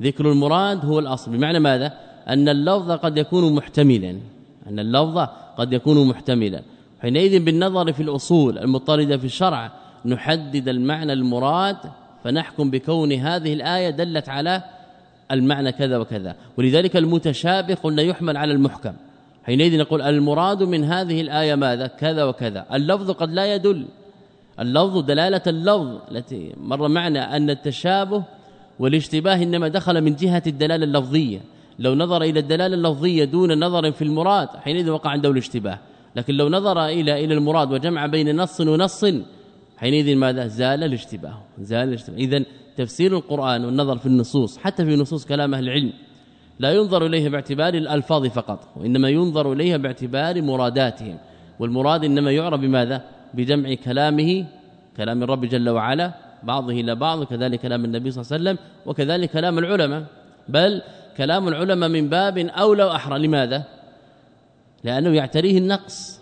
ذكر المراد هو الأصل بمعنى ماذا؟ أن اللفظ قد يكون محتملا. أن اللفظ قد يكون محتملا. حينئذ بالنظر في الأصول المطردة في الشرع نحدد المعنى المراد فنحكم بكون هذه الآية دلت على المعنى كذا وكذا. ولذلك المتشابه قلنا يحمل على المحكم. حينئذ نقول المراد من هذه الآية ماذا؟ كذا وكذا. اللفظ قد لا يدل. اللفظ دلالة اللفظ التي مر معنا أن التشابه والاشتباه إنما دخل من جهة الدلالة اللفظية. لو نظر إلى الدلالة اللفظية دون نظر في المراد حينئذ وقع عنده الاشتباه. لكن لو نظر إلى إلى المراد وجمع بين نص ونص حينئذ ماذا؟ زال الاشتباه زال الاشتباه. اذا تفسير القرآن والنظر في النصوص حتى في نصوص كلام أهل العلم لا ينظر اليه باعتبار الألفاظ فقط وإنما ينظر إليها باعتبار مراداتهم. والمراد إنما يعرف بماذا؟ بجمع كلامه كلام الرب جل وعلا بعضه إلى بعض وكذلك كلام النبي صلى الله عليه وسلم وكذلك كلام العلماء. بل كلام العلماء من باب اولى واحرى لماذا؟ لأنه يعتريه النقص.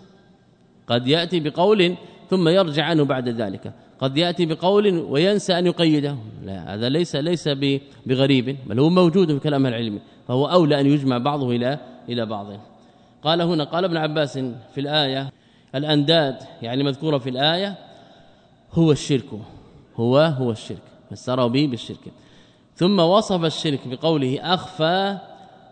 قد يأتي بقول ثم يرجع عنه بعد ذلك. قد يأتي بقول وينسى أن يقيده. لا هذا ليس ليس بغريب بل هو موجود في كلام العلم فهو أولى أن يجمع بعضه إلى إلى بعض. قال هنا قال ابن عباس في الآية الأنداد يعني مذكورة في الآية هو الشرك هو هو الشرك. فسره به بالشرك. ثم وصف الشرك بقوله أخفى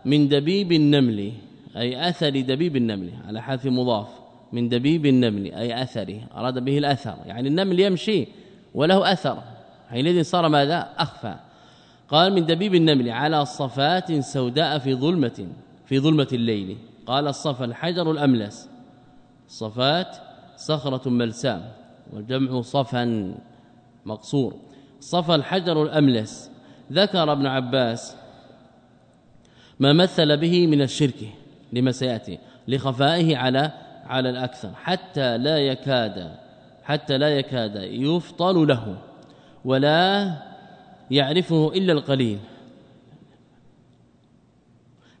من دبيب النمل أي أثر دبيب النمل على حذف مضاف من دبيب النمل أي أثره أراد به الأثر يعني النمل يمشي وله أثر حينئذ صار ماذا؟ أخفى. قال من دبيب النمل على صفات سوداء في ظلمة في ظلمة الليل. قال الصفا الحجر الأملس صفات صخرة ملساء والجمع صفا مقصور. صفا الحجر الأملس ذكر ابن عباس ما مثل به من الشرك لما سيأتي لخفائه على على الأكثر حتى لا يكاد حتى لا يكاد يفطن له ولا يعرفه إلا القليل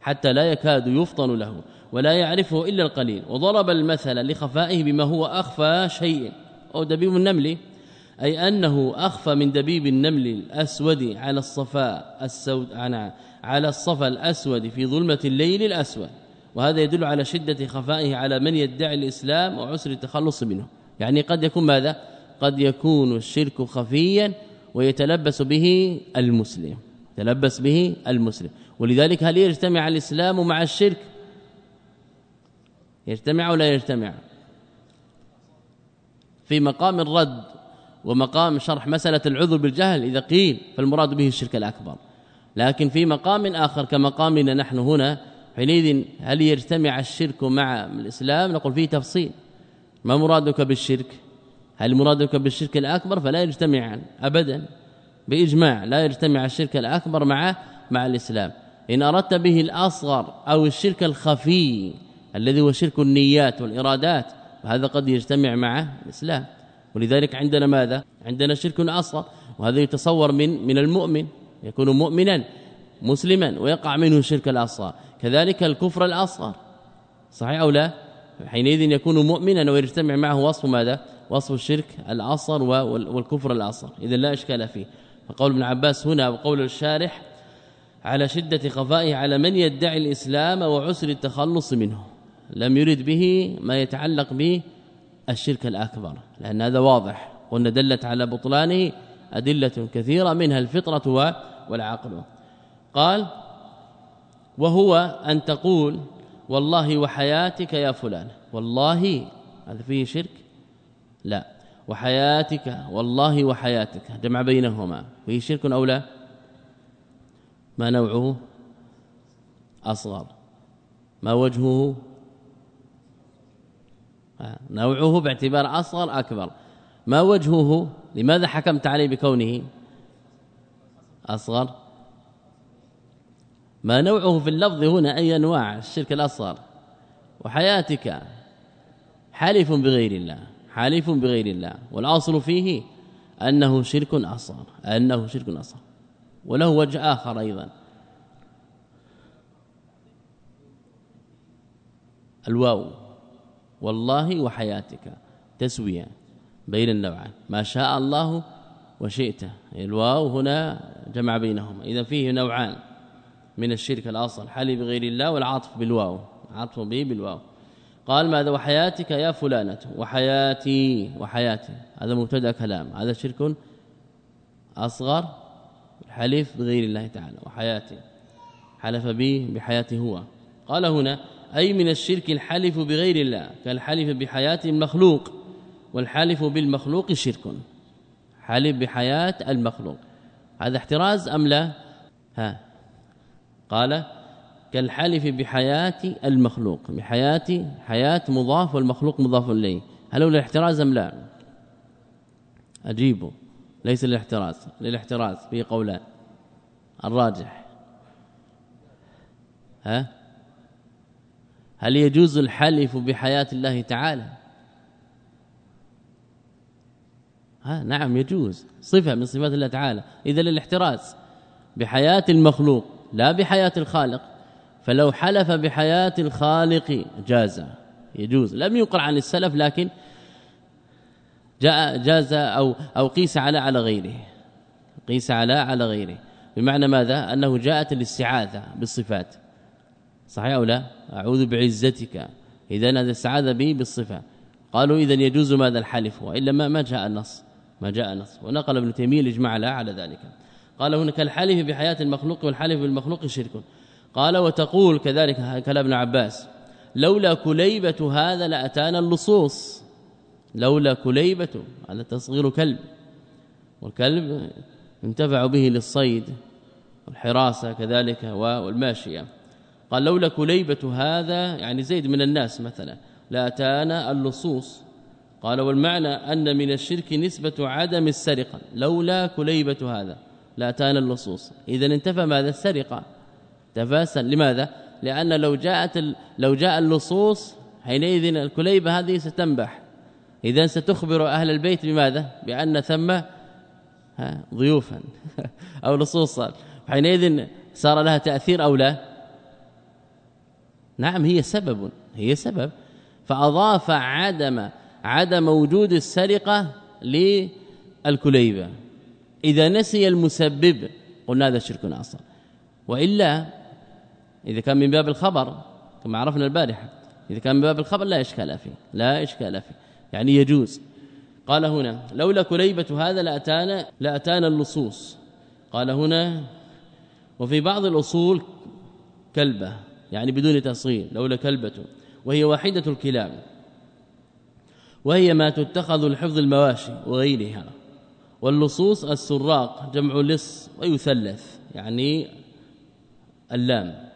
حتى لا يكاد يفطن له ولا يعرفه إلا القليل. وضرب المثل لخفائه بما هو أخفى شيء أو دبيب النمل. أي أنه أخفى من دبيب النمل الأسود على الصفاء السود على الصفا الأسود في ظلمة الليل الأسود. وهذا يدل على شدة خفائه على من يدعي الإسلام وعسر التخلص منه. يعني قد يكون ماذا؟ قد يكون الشرك خفيا ويتلبس به المسلم تلبس به المسلم. ولذلك هل يجتمع الإسلام مع الشرك؟ يجتمع ولا يجتمع؟ في مقام الرد ومقام شرح مسألة العذر بالجهل إذا قيل فالمراد به الشرك الأكبر. لكن في مقام آخر كمقامنا نحن هنا حينئذ هل يجتمع الشرك مع الإسلام؟ نقول فيه تفصيل. ما مرادك بالشرك؟ هل مرادك بالشرك الأكبر؟ فلا يجتمعان أبدا. بإجماع لا يجتمع الشرك الأكبر مع مع الإسلام. إن أردت به الأصغر أو الشرك الخفي الذي هو شرك النيات والإرادات فهذا قد يجتمع مع الإسلام. ولذلك عندنا ماذا؟ عندنا شرك أصغر وهذا يتصور من من المؤمن يكون مؤمنا مسلما ويقع منه الشرك الأصغر. كذلك الكفر الأصغر صحيح أو لا؟ حينئذ يكون مؤمنا ويجتمع معه وصف ماذا؟ وصف الشرك الأصغر والكفر الأصغر. إذا لا إشكال فيه. فقول ابن عباس هنا وقول الشارح على شدة خفائه على من يدعي الإسلام وعسر التخلص منه. لم يرد به ما يتعلق به الشرك الأكبر لأن هذا واضح. وأن دلت على بطلانه أدلة كثيرة منها الفطرة والعقل. قال وهو أن تقول والله وحياتك يا فلان. والله؟ هذا فيه شرك؟ لا. وحياتك والله وحياتك. جمع بينهما. فيه شرك أو لا؟ ما نوعه؟ أصغر. ما وجهه؟ نوعه باعتبار أصغر أكبر. ما وجهه؟ لماذا حكمت عليه بكونه أصغر؟ ما نوعه في اللفظ هنا؟ أي أنواع الشرك الأصغر؟ وحياتك حالف بغير الله حالف بغير الله. والأصل فيه أنه شرك أصغر أنه شرك أصغر. وله وجه آخر أيضا. الواو. والله وحياتك. تسوية بين النوعين. ما شاء الله وشئت. الواو هنا جمع بينهما إذا فيه نوعان من الشرك الأصل حلي بغير الله والعطف بالواو. عطف به بالواو. قال ماذا؟ وحياتك يا فلانة. وحياتي وحياتي. هذا مبتدأ كلام. هذا شرك أصغر الحلف بغير الله تعالى. وحياتي. حلف به بحياته هو. قال هنا أي من الشرك الحلف بغير الله كالحلف بحياة المخلوق والحلف بالمخلوق شرك. حلف بحياة المخلوق. هذا احتراز أم لا؟ ها. قال كالحلف بحياة المخلوق. بحياة حياة مضاف والمخلوق مضاف إليه. هل هو الاحتراز أم لا؟ أجيبه. ليس للاحتراز. للاحتراز في قولان. الراجح. ها؟ هل يجوز الحلف بحياة الله تعالى؟ ها نعم يجوز. صفة من صفات الله تعالى. إذا للاحتراز بحياة المخلوق لا بحياة الخالق. فلو حلف بحياة الخالق جاز. يجوز. لم يقر عن السلف لكن جاء جاز أو أو قيس على على غيره. قيس على على غيره. بمعنى ماذا؟ أنه جاءت الاستعاذة بالصفات. صحيح أو لا؟ أعوذ بعزتك. إذا هذا استعاذ به بالصفة. قالوا اذا يجوز ماذا الحلف؟ وإلا ما ما جاء النص. ما جاء النص. ونقل ابن تيمية الاجماع لا على ذلك. قال هناك الحلف بحياة المخلوق والحلف بالمخلوق شرك. قال وتقول كذلك كلام ابن عباس لولا كليبة هذا لأتانا اللصوص. لولا كليبة هذا تصغير كلب. والكلب ينتفع به للصيد والحراسة كذلك والماشية. قال لولا كليبة هذا يعني زيد من الناس مثلا لأتانا اللصوص. قال والمعنى أن من الشرك نسبة عدم السرقة لولا كليبة هذا لأتانا اللصوص. اذا انتفى ماذا؟ السرقة. تفاسا لماذا؟ لأن لو جاءت لو جاء اللصوص حينئذ الكليبة هذه ستنبح. اذا ستخبر أهل البيت بماذا؟ بأن ثم ضيوفا أو لصوصا. حينئذ صار لها تأثير أو لا؟ نعم هي سبب هي سبب. فأضاف عدم عدم وجود السرقة للكليبة. إذا نسي المسبب قلنا هذا شرك أصلا. وإلا إذا كان من باب الخبر كما عرفنا البارحة إذا كان من باب الخبر لا إشكال فيه لا إشكال فيه. يعني يجوز. قال هنا لولا كليبة هذا لأتانا لأتانا اللصوص. قال هنا وفي بعض الأصول كلبة. يعني بدون تصغير لولا كلبة. وهي واحدة الكلاب. وهي ما تتخذ لحفظ المواشي وغيرها. واللصوص السراق جمع لص ويثلث يعني اللام.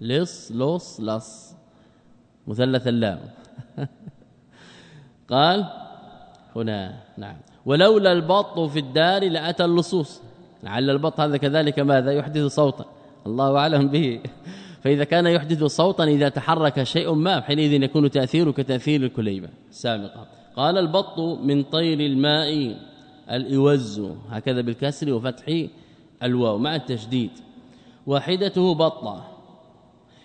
لص لص لص. مثلث اللام. قال هنا نعم. ولولا البط في الدار لأتى اللصوص. لعل البط هذا كذلك ماذا؟ يحدث صوتا. الله أعلم به. فإذا كان يحدث صوتا إذا تحرك شيء ما حينئذ يكون تاثيره كتاثير الكليبة السابقة. قال البط من طير الماء الإوز هكذا بالكسر وفتح الواو مع التشديد. واحدته بطة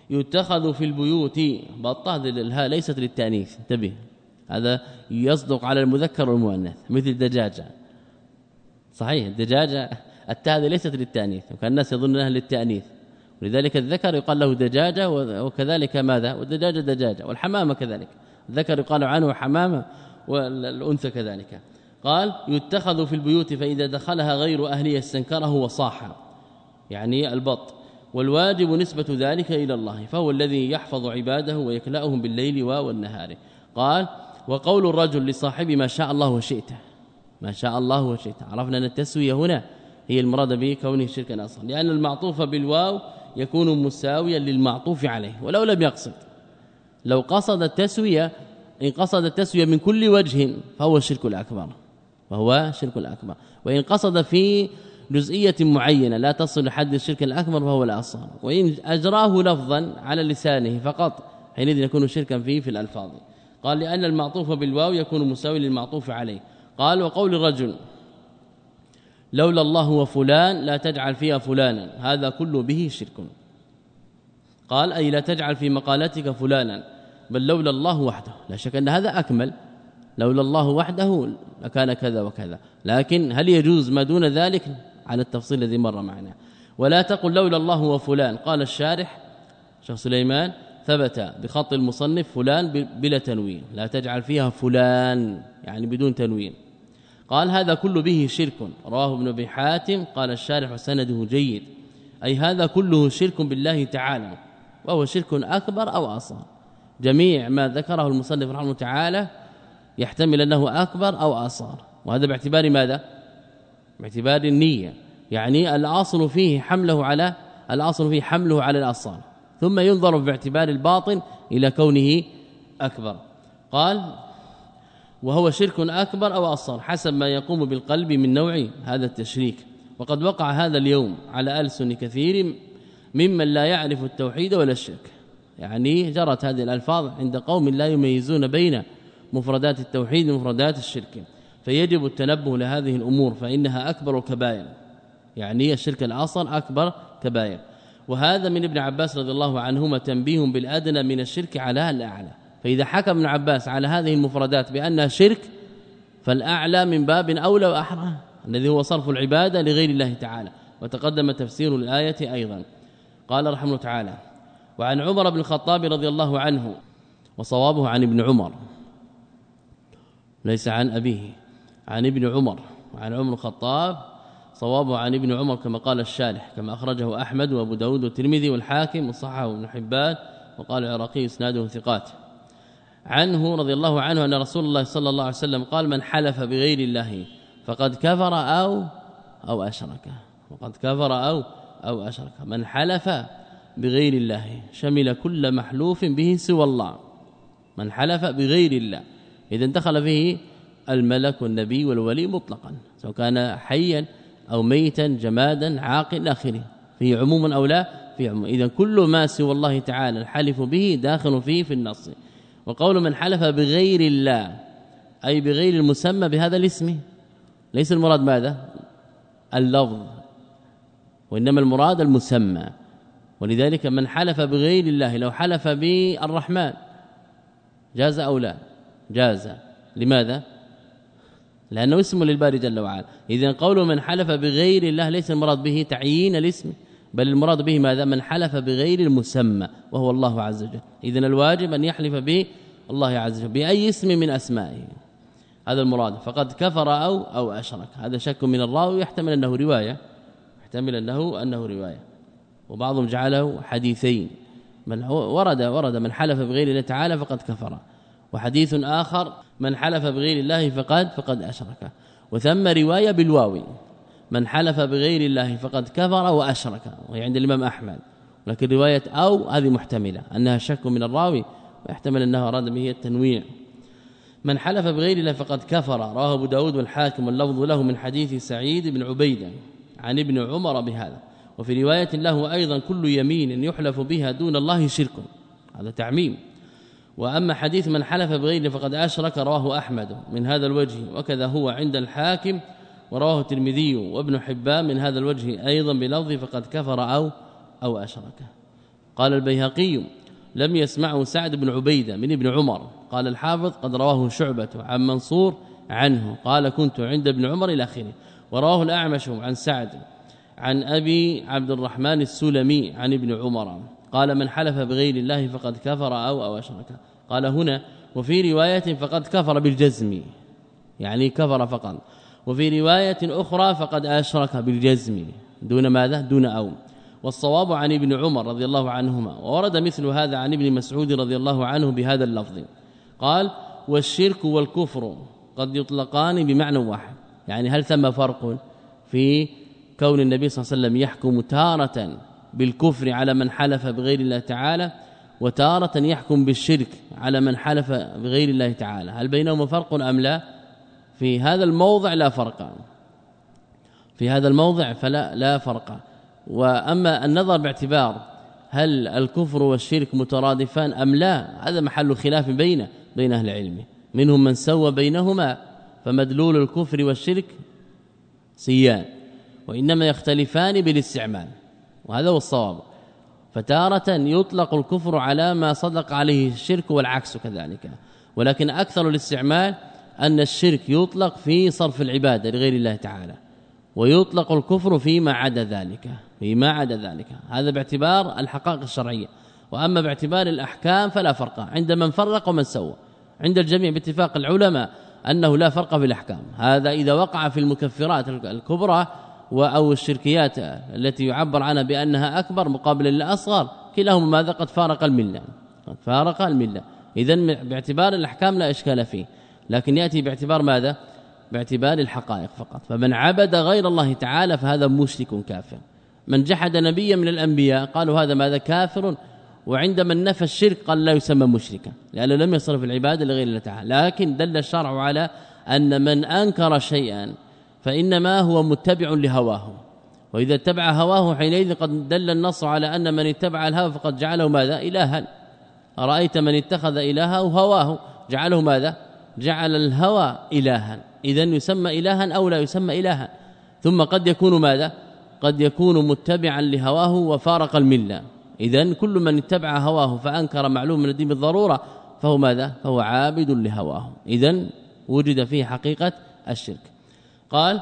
يتخذ في البيوت. بطة الهاء ليست للتأنيث انتبه. هذا يصدق على المذكر والمؤنث مثل الدجاجه صحيح الدجاجه التاء ليست للتأنيث وكان الناس يظن أنها للتأنيث. ولذلك الذكر يقال له دجاجة وكذلك ماذا؟ والدجاجة دجاجة والحمامة كذلك. الذكر يقال عنه حمامة والأنثى كذلك. قال يتخذ في البيوت فإذا دخلها غير أهلها استنكره وصاح يعني البط. والواجب نسبة ذلك إلى الله فهو الذي يحفظ عباده ويكلأهم بالليل والنهار. قال وقول الرجل لصاحبه ما شاء الله وشئت ما شاء الله وشئت عرفنا أن التسوية هنا هي المراد به كونه شركا أصلا. لأن المعطوف بالواو يكون مساويا للمعطوف عليه ولو لم يقصد. لو قصد التسوية إن قصد التسوية من كل وجه فهو الشرك الأكبر. وهو الشرك الأكبر. وإن قصد في جزئية معينة لا تصل لحد الشرك الأكبر فهو الاصغر وإن أجراه لفظا على لسانه فقط حينئذ يكون شركا فيه في الألفاظ. قال لأن المعطوف بالواو يكون مساوي للمعطوف عليه. قال وقول الرجل لولا الله وفلان لا تجعل فيها فلانا. هذا كله به شرك. قال أي لا تجعل في مقالتك فلانا. بل لولا الله وحده. لا شك أن هذا أكمل. لولا الله وحده لكان كذا وكذا. لكن هل يجوز ما دون ذلك؟ على التفصيل الذي مر معنا. ولا تقل لولا الله وفلان. قال الشارح شيخ سليمان ثبت بخط المصنف فلان بلا تنوين. لا تجعل فيها فلان يعني بدون تنوين. قال هذا كل به شرك. رواه ابن أبي حاتم قال الشارح سنده جيد. أي هذا كله شرك بالله تعالى وهو شرك أكبر أو أصغر. جميع ما ذكره المصنف رحمه الله تعالى يحتمل أنه أكبر أو أصغر. وهذا باعتبار ماذا؟ باعتبار النية. يعني الأصل فيه حمله على الأصل فيه حمله على الاصل ثم ينظر باعتبار الباطن إلى كونه أكبر. قال وهو شرك أكبر أو أصغر حسب ما يقوم بالقلب من نوع هذا التشريك. وقد وقع هذا اليوم على ألسن كثير ممن لا يعرف التوحيد ولا الشرك. يعني جرت هذه الألفاظ عند قوم لا يميزون بين مفردات التوحيد ومفردات الشرك. فيجب التنبه لهذه الأمور فإنها أكبر الكبائر. يعني الشرك الأصغر أكبر كبائر. وهذا من ابن عباس رضي الله عنهما تنبيه بالأدنى من الشرك على الأعلى. فإذا حكم ابن عباس على هذه المفردات بأنها شرك فالأعلى من باب أولى وأحرى الذي هو صرف العبادة لغير الله تعالى وتقدم تفسير الآية أيضا. قال رحمه تعالى وعن عمر بن الخطاب رضي الله عنه وصوابه عن ابن عمر ليس عن أبيه عن ابن عمر وعن عمر الخطاب صوابه عن ابن عمر كما قال الشارح كما أخرجه أحمد وأبو داود والترمذي والحاكم وصححه ابن حبان وقال العراقي إسناده ثقات. عنه رضي الله عنه أن رسول الله صلى الله عليه وسلم قال من حلف بغير الله فقد كفر أو أو أشرك. وقد كفر أو أو أشرك. من حلف بغير الله شمل كل محلوف به سوى الله. من حلف بغير الله. اذا دخل فيه الملك والنبي والولي مطلقا سواء كان حيا أو ميتا جمادا عاقل آخره. فيه عموم أو لا؟ في عموم. اذا كل ما سوى الله تعالى الحلف به داخل فيه في النص. وقول من حلف بغير الله أي بغير المسمى بهذا الاسم. ليس المراد ماذا؟ اللفظ وإنما المراد المسمى. ولذلك من حلف بغير الله لو حلف بالرحمن جاز أو لا؟ جاز. لماذا؟ لأنه اسم للباري جل وعلا. اذا قول من حلف بغير الله ليس المراد به تعيين الاسم بل المراد به ماذا؟ من حلف بغير المسمى وهو الله عز وجل. اذا الواجب أن يحلف الله عز وجل بأي اسم من أسمائه. هذا المراد فقد كفر أو أو أشرك. هذا شك من الراوي يحتمل أنه رواية. يحتمل أنه أنه رواية. وبعضهم جعله حديثين. بل ورد ورد من حلف بغير الله تعالى فقد كفر. وحديث آخر من حلف بغير الله فقد فقد أشرك. وثم رواية بالواو. من حلف بغير الله فقد كفر وأشرك. وهي عند الإمام أحمد. لكن رواية أو هذه محتملة أنها شك من الراوي. ويحتمل انه أراد به التنويع. من حلف بغير الله فقد كفر. رواه أبو داود والحاكم واللفظ له من حديث سعيد بن عبيدة عن ابن عمر بهذا. وفي رواية له أيضا كل يمين يحلف بها دون الله شرك. هذا تعميم. وأما حديث من حلف بغيره فقد أشرك رواه أحمد من هذا الوجه. وكذا هو عند الحاكم ورواه الترمذي وابن حبان من هذا الوجه أيضا بلفظ فقد كفر أو أو أشرك. قال البيهقي لم يسمعه سعد بن عبيدة من ابن عمر. قال الحافظ قد رواه شعبة عن منصور عنه. قال كنت عند ابن عمر إلى آخره. ورواه الأعمش عن سعد عن أبي عبد الرحمن السلمي عن ابن عمر. قال من حلف بغير الله فقد كفر أو أو أشرك. قال هنا وفي رواية فقد كفر بالجزم. يعني كفر فقط. وفي رواية أخرى فقد أشرك بالجزم. دون ماذا؟ دون أو. والصواب عن ابن عمر رضي الله عنهما ورد مثل هذا عن ابن مسعود رضي الله عنه بهذا اللفظ. قال والشرك والكفر قد يطلقان بمعنى واحد. يعني هل ثم فرق في كون النبي صلى الله عليه وسلم يحكم تارة بالكفر على من حلف بغير الله تعالى وتارة يحكم بالشرك على من حلف بغير الله تعالى؟ هل بينهما فرق أم لا؟ في هذا الموضع لا فرق. في هذا الموضع فلا لا فرق. وأما النظر باعتبار هل الكفر والشرك مترادفان أم لا هذا محل خلاف بين بين أهل العلم. منهم من سوى بينهما فمدلول الكفر والشرك سيان وإنما يختلفان بالاستعمال وهذا هو الصواب. فتارة يطلق الكفر على ما صدق عليه الشرك والعكس كذلك. ولكن أكثر الاستعمال أن الشرك يطلق في صرف العبادة لغير الله تعالى ويطلق الكفر فيما عدا ذلك. فيما عدا ذلك. هذا باعتبار الحقائق الشرعية. وأما باعتبار الأحكام فلا فرق. عند من فرق ومن سوى. عند الجميع باتفاق العلماء أنه لا فرق في الأحكام. هذا إذا وقع في المكفرات الكبرى أو الشركيات التي يعبر عنها بأنها أكبر مقابل للأصغر كلاهما ماذا؟ قد فارق الملة. قد فارق الملة. اذا باعتبار الأحكام لا إشكال فيه. لكن يأتي باعتبار ماذا؟ باعتبار الحقائق فقط. فمن عبد غير الله تعالى فهذا مشرك كافر. من جحد نبيا من الأنبياء قالوا هذا ماذا كافر؟ وعندما نفى الشرك قال لا يسمى مشركا لأنه لم يصرف العباده لغير الله تعالى لكن دل الشرع على أن من أنكر شيئا فإنما هو متبع لهواه وإذا اتبع هواه حينئذ قد دل النص على أن من اتبع الهوى فقد جعله ماذا؟ إلها. أرأيت من اتخذ إلهه هواه؟ جعله ماذا؟ جعل الهوى إلها. اذا يسمى إلها أو لا يسمى إلها. ثم قد يكون ماذا؟ قد يكون متبعا لهواه وفارق الملة. اذا كل من اتبع هواه فأنكر معلوم من الدين بالضرورة فهو ماذا؟ فهو عابد لهواه. اذا وجد فيه حقيقة الشرك. قال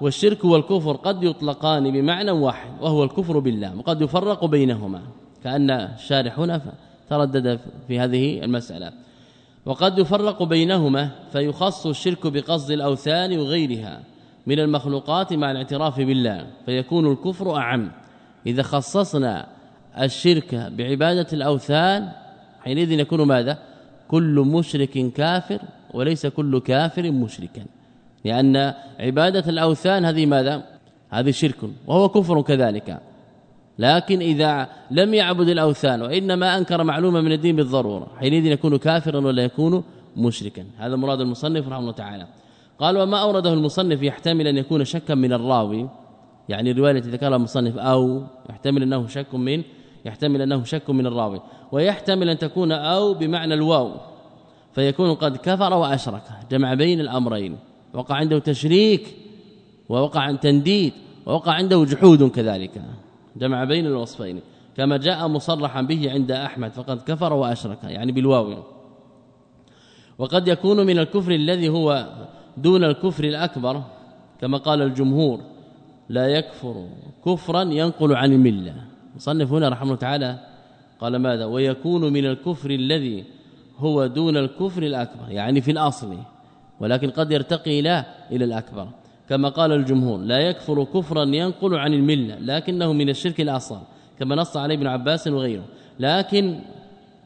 والشرك والكفر قد يطلقان بمعنى واحد وهو الكفر بالله وقد يفرق بينهما كأن الشارح هنا تردد في هذه المسألة. وقد يفرق بينهما فيخص الشرك بقصد الأوثان وغيرها. من المخلوقات مع الاعتراف بالله فيكون الكفر أعم. إذا خصصنا الشرك بعبادة الأوثان حينئذ يكون ماذا؟ كل مشرك كافر وليس كل كافر مشركا. لأن عبادة الأوثان هذه ماذا؟ هذه شرك وهو كفر كذلك. لكن إذا لم يعبد الأوثان وإنما أنكر معلومة من الدين بالضرورة حينئذ يكون كافرا ولا يكون مشركا. هذا مراد المصنف رحمه الله تعالى. قال وما أورده المصنف يحتمل أن يكون شكا من الراوي. يعني الرواية التي ذكرها المصنف أو يحتمل أنه شك من يحتمل أنه شك من الراوي. ويحتمل أن تكون أو بمعنى الواو. فيكون قد كفر وأشرك. جمع بين الأمرين. وقع عنده تشريك ووقع عن تنديد ووقع عنده جحود كذلك. جمع بين الوصفين. كما جاء مصرحا به عند أحمد فقد كفر وأشرك. يعني بالواو. وقد يكون من الكفر الذي هو دون الكفر الأكبر كما قال الجمهور لا يكفر كفرا ينقل عن الملة. مصنف هنا رحمه الله تعالى قال ماذا؟ ويكون من الكفر الذي هو دون الكفر الأكبر يعني في الأصل ولكن قد يرتقي إلى إلى الأكبر. كما قال الجمهور لا يكفر كفرا ينقل عن الملة لكنه من الشرك الأصغر كما نص عليه ابن عباس وغيره. لكن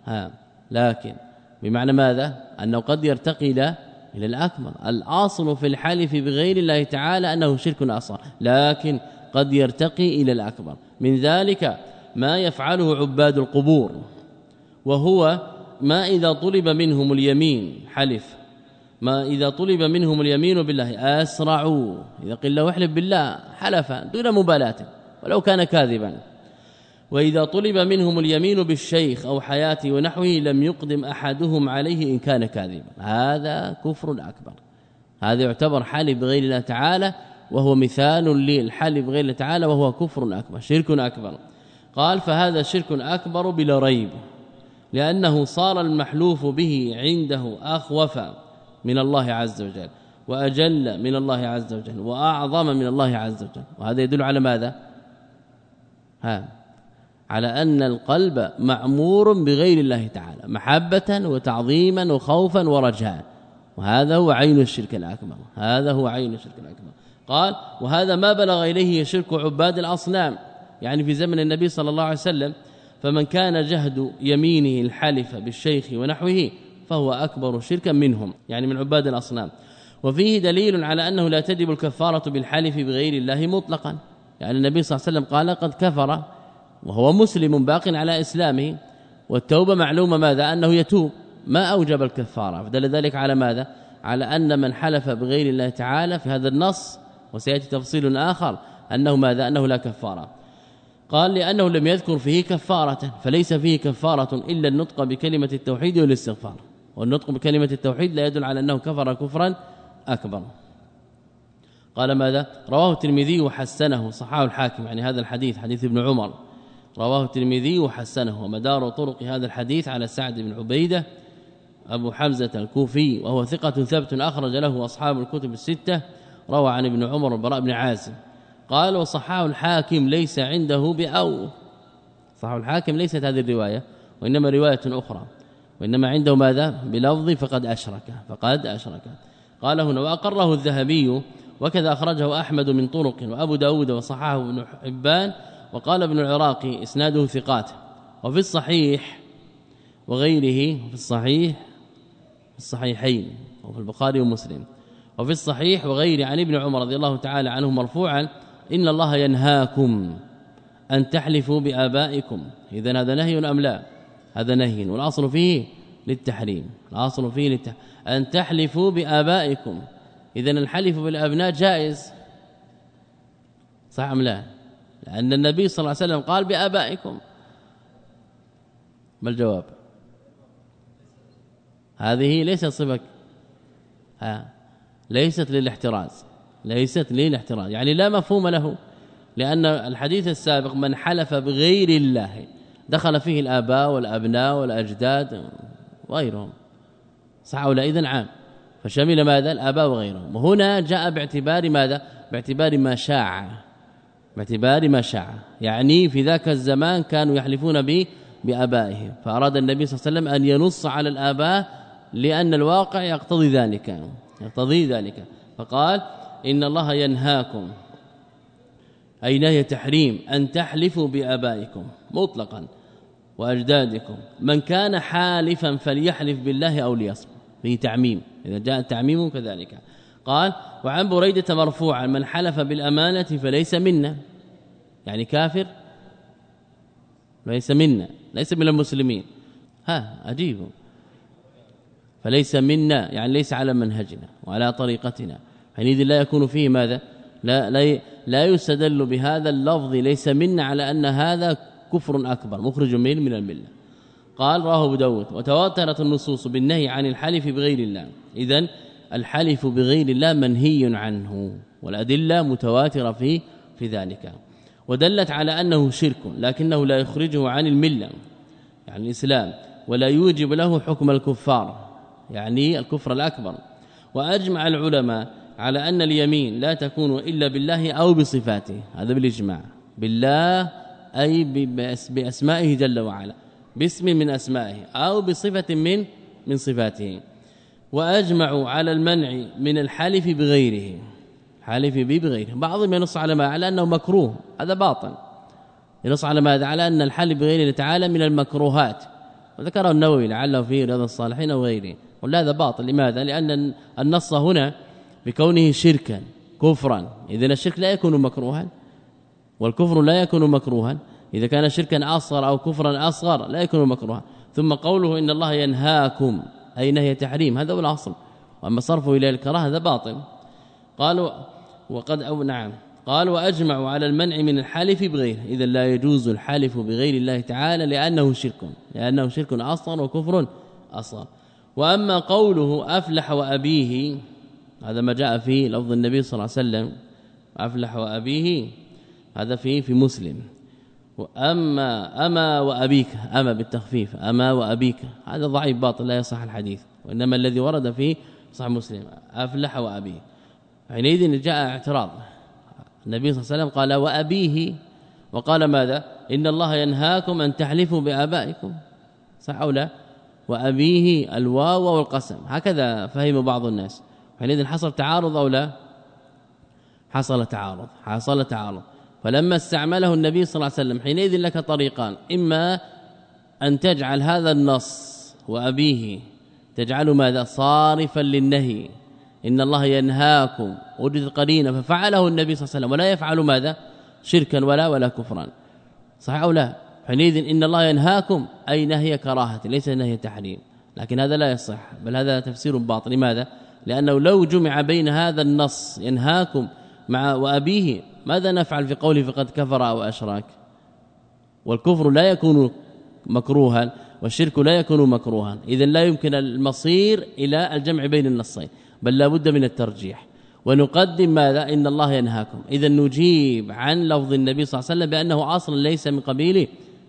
ها لكن بمعنى ماذا؟ أنه قد يرتقي إلى إلى الأكبر. الأصل في الحلف بغير الله تعالى أنه شرك أصغر لكن قد يرتقي إلى الأكبر. من ذلك ما يفعله عباد القبور وهو ما إذا طلب منهم اليمين حلف. ما إذا طلب منهم اليمين بالله أسرعوا. إذا قيل له احلف بالله حلف دون مبالاة ولو كان كاذبا. وإذا طلب منهم اليمين بالشيخ أو حياته ونحوه لم يقدم أحدهم عليه إن كان كاذبا. هذا كفر أكبر. هذا يعتبر حلف بغير الله تعالى وهو مثال للحلف بغير الله تعالى وهو كفر أكبر شرك أكبر. قال فهذا شرك أكبر بلا ريب لأنه صار المحلوف به عنده أخوف من الله عز وجل وأجل من الله عز وجل وأعظم من الله عز وجل. وهذا يدل على ماذا؟ ها على أن القلب معمور بغير الله تعالى محبة وتعظيما وخوفا ورجاء. وهذا هو عين الشرك الأكبر هذا هو عين الشرك الأكبر. قال وهذا ما بلغ إليه شرك عباد الأصنام. يعني في زمن النبي صلى الله عليه وسلم فمن كان جهد يمينه الحلف بالشيخ ونحوه فهو أكبر شركا منهم. يعني من عباد الأصنام. وفيه دليل على أنه لا تجب الكفارة بالحلف بغير الله مطلقا. يعني النبي صلى الله عليه وسلم قال قد كفر وهو مسلم باق على إسلامه والتوبة معلومة ماذا؟ أنه يتوب. ما أوجب الكفارة. فدل ذلك على ماذا؟ على أن من حلف بغير الله تعالى في هذا النص وسيأتي تفصيل آخر أنه ماذا؟ أنه لا كفارة. قال لأنه لم يذكر فيه كفارة فليس فيه كفارة إلا النطق بكلمة التوحيد والاستغفار. والنطق بكلمة التوحيد لا يدل على أنه كفر كفرا أكبر. قال ماذا؟ رواه الترمذي وحسنه صححه الحاكم. يعني هذا الحديث حديث ابن عمر. رواه الترمذي وحسنه ومدار طرق هذا الحديث على سعد بن عبيدة أبو حمزة الكوفي وهو ثقة ثبت أخرج له أصحاب الكتب الستة روى عن ابن عمر البراء بن عازم. قال وصححه الحاكم ليس عنده بأو. صححه الحاكم ليست هذه الرواية وإنما رواية أخرى. وإنما عنده ماذا؟ بلفظ فقد أشرك فقد أشرك. قال هنا وأقره الذهبي وكذا أخرجه أحمد من طرق وأبو داود وصححه ابن حبان وقال ابن العراقي إسناده ثقات. وفي الصحيح وغيره في الصحيح الصحيحين وفي البخاري ومسلم. وفي الصحيح وغيره عن ابن عمر رضي الله تعالى عنه مرفوعا إن الله ينهاكم أن تحلفوا بآبائكم. إذا هذا نهي أم لا؟ هذا نهي. والأصل فيه للتحريم. الأصل فيه للتحريم أن تحلفوا بآبائكم. اذا الحلف بالأبناء جائز. صح أم لا؟ لأن النبي صلى الله عليه وسلم قال بآبائكم. ما الجواب؟ هذه ليست صفة ها ليست للاحتراز ليست للاحتراز. يعني لا مفهوم له لأن الحديث السابق من حلف بغير الله دخل فيه الآباء والأبناء والأجداد وغيرهم. صح ولا اذا عام. فشمل ماذا؟ الآباء وغيرهم. وهنا جاء باعتبار ماذا؟ باعتبار ما شاع. باعتبار ما شاع. يعني في ذاك الزمان كانوا يحلفون به بآبائهم. فأراد النبي صلى الله عليه وسلم أن ينص على الآباء لأن الواقع يقتضي ذلك يقتضي ذلك. فقال إن الله ينهاكم أي نهي تحريم أن تحلفوا بآبائكم مطلقا وأجدادكم. من كان حالفا فليحلف بالله أو ليصمت. في تعميم. إذا جاء التعميم كذلك. قال وعن بريدة مرفوعا من حلف بالأمانة فليس منا. يعني كافر ليس منا ليس من المسلمين. ها عجيب. فليس منا يعني ليس على منهجنا وعلى طريقتنا. حينئذ لا يكون فيه ماذا؟ لا لا لا يستدل بهذا اللفظ ليس منا على أن هذا كفر أكبر مخرج من من الملة. قال راه أبو داود وتواترت النصوص بالنهي عن الحلف بغير الله. اذا الحلف بغير الله منهي عنه والأدلة متواترة في في ذلك. ودلت على أنه شرك لكنه لا يخرجه عن الملة يعني الإسلام ولا يوجب له حكم الكفار يعني الكفر الأكبر. وأجمع العلماء على أن اليمين لا تكون إلا بالله أو بصفاته هذا بالإجماع بالله أي بأسمائه جل وعلا باسم من أسمائه أو بصفة من من صفاته. وأجمعوا على المنع من الحلف بغيره. حلف به بغيره. بعضهم ينص على ما على أنه مكروه. هذا باطل. ينص على ماذا؟ على أن الحلف بغيره تعالى من المكروهات. وذكره النووي لعله في رياض الصالحين أو غيره ولا هذا باطل. لماذا؟ لأن النص هنا بكونه شركا كفرا. إذا الشرك لا يكون مكروها والكفر لا يكون مكروها. إذا كان شركا أصغر أو كفرا أصغر لا يكون مكروها. ثم قوله إن الله ينهاكم. أي نهي تحريم هذا هو الأصل. وأما صرفه إلى الكراهة هذا باطل. قالوا وقد أو نعم. قال وأجمعوا على المنع من الحلف بغيره. اذا لا يجوز الحلف بغير الله تعالى لأنه شرك لأنه شرك أصغر وكفر أصغر. وأما قوله أفلح وأبيه هذا ما جاء في لفظ النبي صلى الله عليه وسلم. أفلح وأبيه هذا في في مسلم. واما أما وأبيك أما بالتخفيف أما وأبيك. هذا ضعيف باطل لا يصح الحديث. وإنما الذي ورد فيه صح مسلم. أفلح وأبيه. حينئذ جاء اعتراض. النبي صلى الله عليه وسلم قال وأبيه. وقال ماذا؟ إن الله ينهاكم أن تحلفوا بآبائكم. صح أو لا؟ وأبيه الواو والقسم. هكذا فهم بعض الناس. حينئذ حصل تعارض أو لا؟ حصل تعارض. حصل تعارض. فلما استعمله النبي صلى الله عليه وسلم حينئذ لك طريقان. إما أن تجعل هذا النص وأبيه تجعله ماذا؟ صارفا للنهي. إن الله ينهاكم وجد قرينة. ففعله النبي صلى الله عليه وسلم. ولا يفعل ماذا؟ شركا ولا ولا كفرا. صح أو لا؟ حينئذ إن الله ينهاكم. أي نهي كراهة ليس نهي تحريم. لكن هذا لا يصح. بل هذا تفسير باطل. لماذا؟ لأنه لو جمع بين هذا النص ينهاكم مع وأبيه ماذا نفعل في قوله فقد كفر أو أشرك؟ والكفر لا يكون مكروها والشرك لا يكون مكروها. اذا لا يمكن المصير إلى الجمع بين النصين بل لا بد من الترجيح. ونقدم ماذا؟ إن الله ينهاكم. اذا نجيب عن لفظ النبي صلى الله عليه وسلم بأنه أصلا ليس من قبيل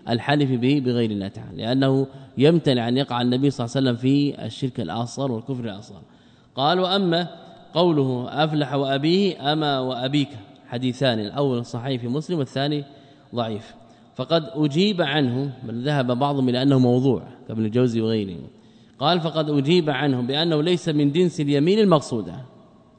الحلف به بغير الله تعالى لأنه يمتنع أن يقع النبي صلى الله عليه وسلم في الشرك الأصغر والكفر الأصغر. قال وأما قوله أفلح وأبيه أما وأبيك. حديثان الأول صحيح في مسلم والثاني ضعيف. فقد أجيب عنه بل ذهب بعضهم إلى أنه موضوع كابن الجوزي وغيره. قال فقد أجيب عنه بأنه ليس من جنس اليمين المقصوده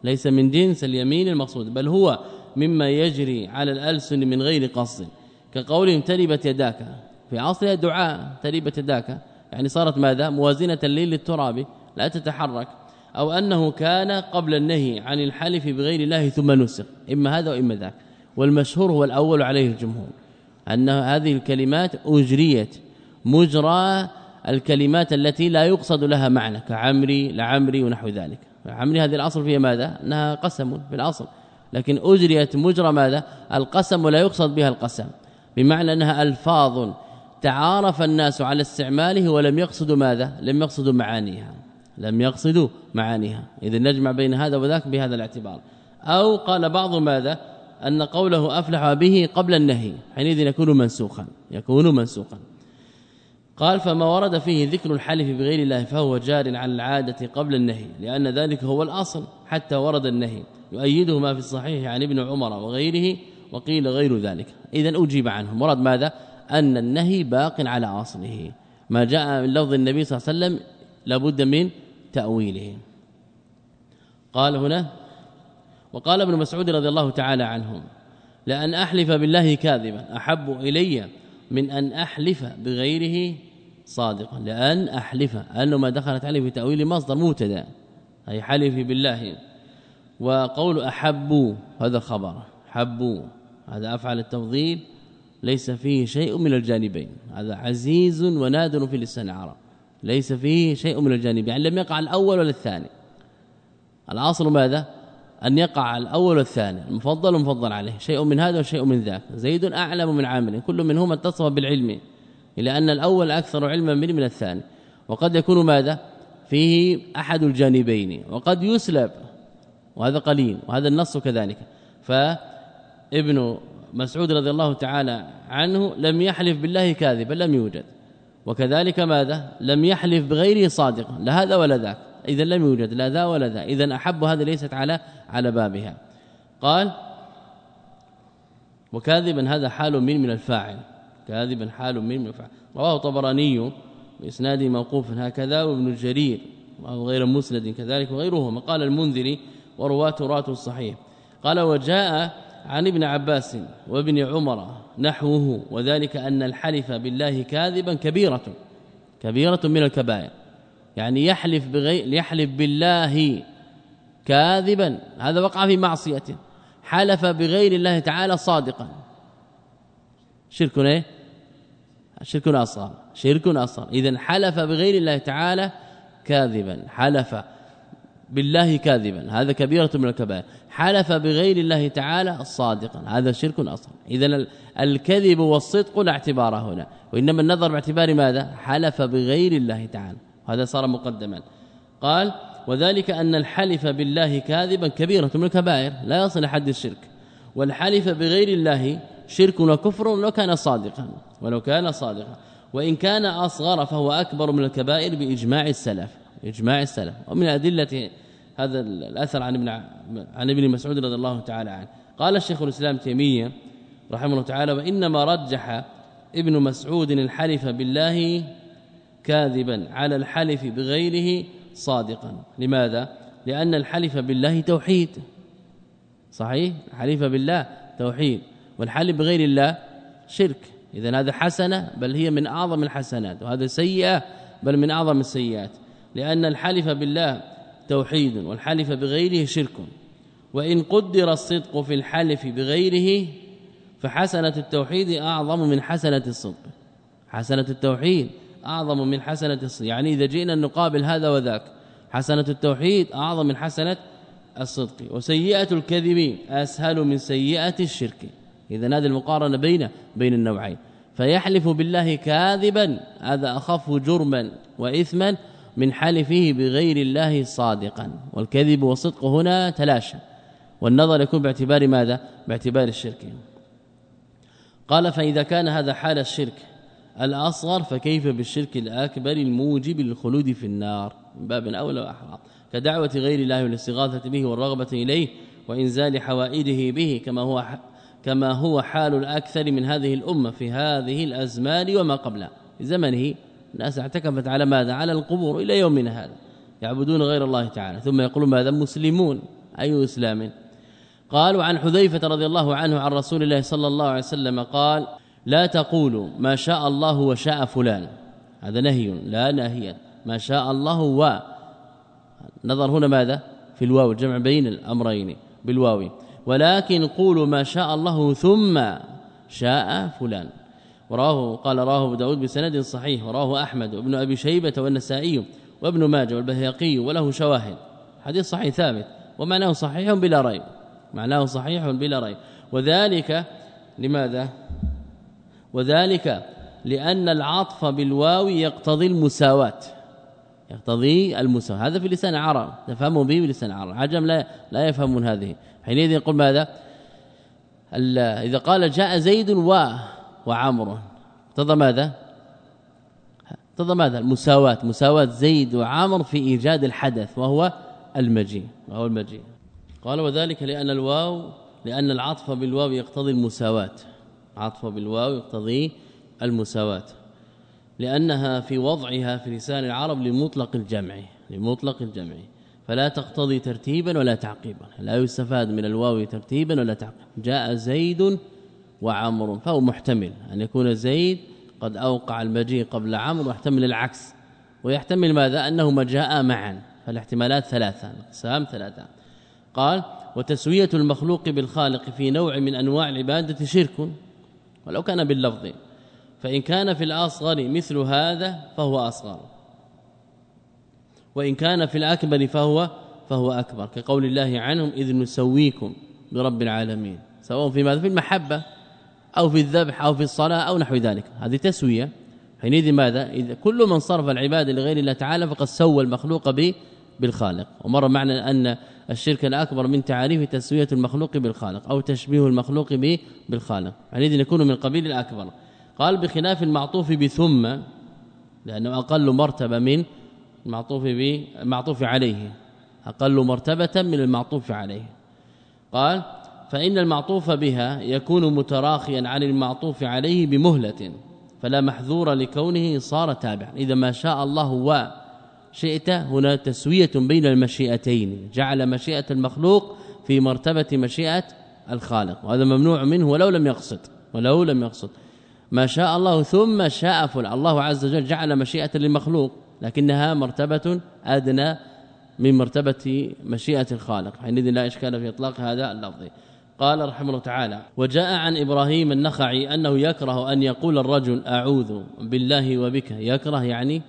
ليس من جنس اليمين المقصود بل هو مما يجري على الألسن من غير قصد. كقولهم تربت يداك. في اصلها دعاء تربت يداك. يعني صارت ماذا؟ موازنة للتراب لا تتحرك. أو أنه كان قبل النهي عن الحلف بغير الله ثم نسخ إما هذا وإما ذاك. والمشهور هو الأول عليه الجمهور أن هذه الكلمات أجريت مجرى الكلمات التي لا يقصد لها معنى كعمري لعمري ونحو ذلك. عمري هذه الأصل فيها ماذا؟ أنها قسم في الأصل. لكن أجريت مجرى ماذا؟ القسم ولا يقصد بها القسم. بمعنى أنها ألفاظ تعارف الناس على استعماله ولم يقصدوا ماذا؟ لم يقصدوا معانيها. لم يقصدوا معانيها. اذا نجمع بين هذا وذاك بهذا الاعتبار. أو قال بعض ماذا؟ أن قوله أفلح به قبل النهي حينئذ يكون منسوخا يكون منسوخا. قال فما ورد فيه ذكر الحلف بغير الله فهو جار على العادة قبل النهي لأن ذلك هو الأصل حتى ورد النهي. يؤيده ما في الصحيح عن ابن عمر وغيره وقيل غير ذلك. اذا أجيب عنه مراد ماذا؟ أن النهي باق على أصله. ما جاء من لفظ النبي صلى الله عليه وسلم لابد من تأويله. قال هنا وقال ابن مسعود رضي الله تعالى عنه لأن أحلف بالله كاذبا أحب إلي من أن أحلف بغيره صادقا. لأن أحلف انه ما دخلت عليه في تأويل مصدر مبتدا أي حلف بالله. وقول احبوا هذا خبر. حبوا هذا أفعل التفضيل ليس فيه شيء من الجانبين. هذا عزيز ونادر في لسان العرب. ليس فيه شيء من الجانب يعني لم يقع الأول ولا الثاني. الأصل ماذا؟ أن يقع الأول والثاني المفضل ومفضل عليه شيء من هذا وشيء من ذاك. زيد أعلم من عامل كل منهما اتصف بالعلم الا أن الأول أكثر علما من من الثاني. وقد يكون ماذا؟ فيه أحد الجانبين وقد يسلب وهذا قليل وهذا النص كذلك. فابن مسعود رضي الله تعالى عنه لم يحلف بالله كاذبا لم يوجد. وكذلك ماذا؟ لم يحلف بغيره صادقا لا هذا ولا ذاك. اذا لم يوجد لا ذا ولا ذا. اذا أحب هذا ليست على على بابها. قال وكاذبا هذا حال من من الفاعل. كاذبا حال من من الفاعل. رواه طبراني بإسناد موقوف هكذا وابن جرير وهو غير مسند كذلك وغيرهما قال المنذري ورواة رواة الصحيح. قال وجاء عن ابن عباس وابن عمر نحوه وذلك أن الحلف بالله كاذبا كبيرة كبيرة من الكبائر. يعني يحلف بغير يحلف بالله كاذبا هذا وقع في معصية. حلف بغير الله تعالى صادقا. شرك إيه؟ شرك أصغر شرك أصغر. اذا حلف بغير الله تعالى كاذبا حلف بالله كاذبا هذا كبيرة من الكبائر. حلف بغير الله تعالى صادقا. هذا شرك اصغر اذا الكذب والصدق لا اعتبار هنا. وإنما النظر باعتبار ماذا؟ حلف بغير الله تعالى. هذا صار مقدما. قال وذلك أن الحلف بالله كاذبا كبيرة من الكبائر. لا يصل حد الشرك. والحلف بغير الله شرك وكفر لو كان صادقا. ولو كان صادقا. وإن كان أصغر فهو أكبر من الكبائر بإجماع السلف. إجماع السلف. ومن أدلة هذا الأثر عن ابن عن ابن مسعود رضي الله تعالى عنه. قال الشيخ الإسلام تيمية رحمه الله تعالى وإنما رجح ابن مسعود الحلف بالله كاذبا على الحلف بغيره صادقا. لماذا؟ لأن الحلف بالله توحيد. صحيح؟ الحلف بالله توحيد. والحلف بغير الله شرك. اذا هذا حسنة بل هي من أعظم الحسنات وهذا سيئة بل من أعظم السيئات. لأن الحلف بالله توحيد والحلف بغيره شرك. وإن قدر الصدق في الحلف بغيره فحسنة التوحيد أعظم من حسنة الصدق. حسنة التوحيد أعظم من حسنة الصدق. يعني إذا جئنا نقابل هذا وذاك حسنة التوحيد أعظم من حسنة الصدق. وسيئة الكذب أسهل من سيئة الشرك. إذا هذه المقارنة بين بين النوعين. فيحلف بالله كاذبا هذا أخف جرما واثما من حلفه بغير الله صادقا. والكذب والصدق هنا تلاشى. والنظر يكون باعتبار ماذا؟ باعتبار الشرك. قال فإذا كان هذا حال الشرك الأصغر فكيف بالشرك الأكبر الموجب للخلود في النار؟ من باب أولى وأحرى. كدعوة غير الله والاستغاثة به والرغبة إليه وإنزال حوائده به كما هو كما هو حال الأكثر من هذه الأمة في هذه الأزمان وما قبلها. زمنه الناس اعتكفت على ماذا؟ على القبور إلى يومنا هذا يعبدون غير الله تعالى. ثم يقولون ماذا؟ مسلمون. أي إسلام؟ قالوا عن حذيفة رضي الله عنه عن رسول الله صلى الله عليه وسلم قال لا تقولوا ما شاء الله وشاء فلان. هذا نهي لا ناهيا ما شاء الله و. نظر هنا ماذا؟ في الواو الجمع بين الأمرين بالواو. ولكن قولوا ما شاء الله ثم شاء فلان. وراه قال راه أبو داود بسند صحيح وراه أحمد وابن أبي شيبة والنسائي وابن ماجه والبهقي وله شواهد. حديث صحيح ثابت ومعناه صحيح بلا ريب. معناه صحيح بلا ريب. وذلك لماذا؟ وذلك لأن العطف بالواو يقتضي المساواة. يقتضي المساواة. هذا في لسان العرب تفهموا به بلسان العرب عجم لا لا يفهمون هذه. حينئذ يقول ماذا؟ إذا قال جاء زيد و وعمر اقتضى ماذا؟ اقتضى ماذا؟ المساواة. مساواة زيد وعمر في إيجاد الحدث وهو المجيء وهو المجيء. قال وذلك لأن الواو لأن العطف بالواو يقتضي المساواة. عطف بالواو يقتضي المساواة. لأنها في وضعها في لسان العرب لمطلق الجمع لمطلق الجمع. فلا تقتضي ترتيبا ولا تعقيبا. لا يستفاد من الواو ترتيبا ولا تعقيبا. جاء زيد وعمر فهو محتمل أن يكون زيد قد أوقع المجيء قبل عمرو ويحتمل العكس. ويحتمل ماذا؟ أنهما جاء معا فالاحتمالات ثلاثة الاقسام ثلاثة. قال وتسوية المخلوق بالخالق في نوع من أنواع العبادة شرك. ولو كان باللفظ. فإن كان في الأصغر مثل هذا فهو أصغر. وإن كان في الأكبر فهو فهو أكبر. كقول الله عنهم إذ نسويكم برب العالمين. سواء في ماذا؟ في المحبة. أو في الذبح أو في الصلاة أو نحو ذلك. هذه تسوية. حينئذ ماذا؟ إذا كل من صرف العبادة لغير الله تعالى فقد سوى المخلوق به بالخالق. ومر معنى أن الشرك الأكبر من تعاريف تسوية المخلوق بالخالق أو تشبيه المخلوق به بالخالق. حينئذ يكون من قبيل الأكبر. قال بخلاف المعطوف بثم لأنه أقل مرتبة من المعطوف به معطوف عليه. أقل مرتبة من المعطوف عليه. قال فإن المعطوف بها يكون متراخيا عن المعطوف عليه بمهلة فلا محذور لكونه صار تابعا. إذا ما شاء الله وشئت هنا تسوية بين المشيئتين. جعل مشيئة المخلوق في مرتبة مشيئة الخالق وهذا ممنوع منه ولو لم يقصد ولو لم يقصد. ما شاء الله ثم شاء فلان الله عز وجل جعل مشيئة للمخلوق لكنها مرتبة أدنى من مرتبة مشيئة الخالق. حينئذ لا إشكال في إطلاق هذا اللفظ. قال رحمه الله تعالى وجاء عن إبراهيم النخعي أنه يكره أن يقول الرجل أعوذ بالله وبك. يكره يعني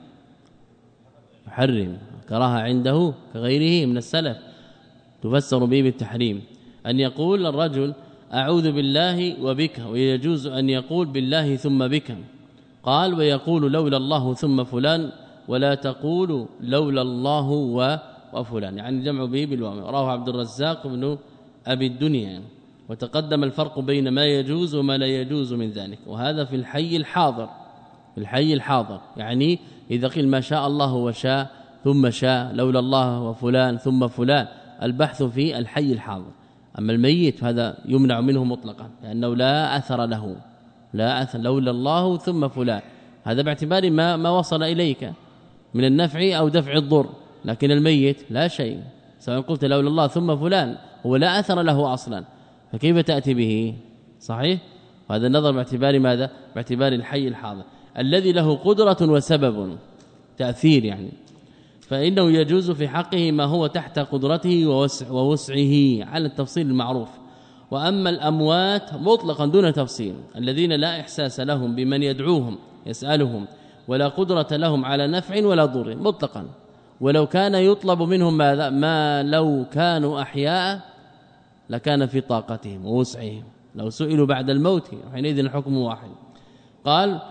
يحرم. كراهه عنده كغيره من السلف. تفسر به بالتحريم. أن يقول الرجل أعوذ بالله وبك. ويجوز أن يقول بالله ثم بك. قال ويقول لولا الله ثم فلان. ولا تقول لولا الله وفلان. يعني جمع به بالواو. رواه عبد الرزاق بن أبي الدنيا وتقدم الفرق بين ما يجوز وما لا يجوز من ذلك. وهذا في الحي الحاضر في الحي الحاضر. يعني إذا قيل ما شاء الله وشاء ثم شاء لولا الله وفلان ثم فلان. البحث في الحي الحاضر. أما الميت هذا يمنع منه مطلقا لأنه لا أثر له. لا أثر لولا الله ثم فلان. هذا باعتبار ما ما وصل إليك من النفع أو دفع الضر. لكن الميت لا شيء. سواء قلت لولا الله ثم فلان هو لا أثر له أصلا. فكيف تأتي به؟ صحيح؟ هذا النظر باعتبار ماذا؟ باعتبار الحي الحاضر. الذي له قدرة وسبب تأثير يعني. فإنه يجوز في حقه ما هو تحت قدرته ووسع ووسعه على التفصيل المعروف. وأما الأموات مطلقا دون تفصيل. الذين لا إحساس لهم بمن يدعوهم يسألهم ولا قدرة لهم على نفع ولا ضر مطلقا. ولو كان يطلب منهم ماذا؟ ما لو كانوا أحياء لكان في طاقتهم ووسعهم. لو سئلوا بعد الموت حينئذ الحكم واحد. قال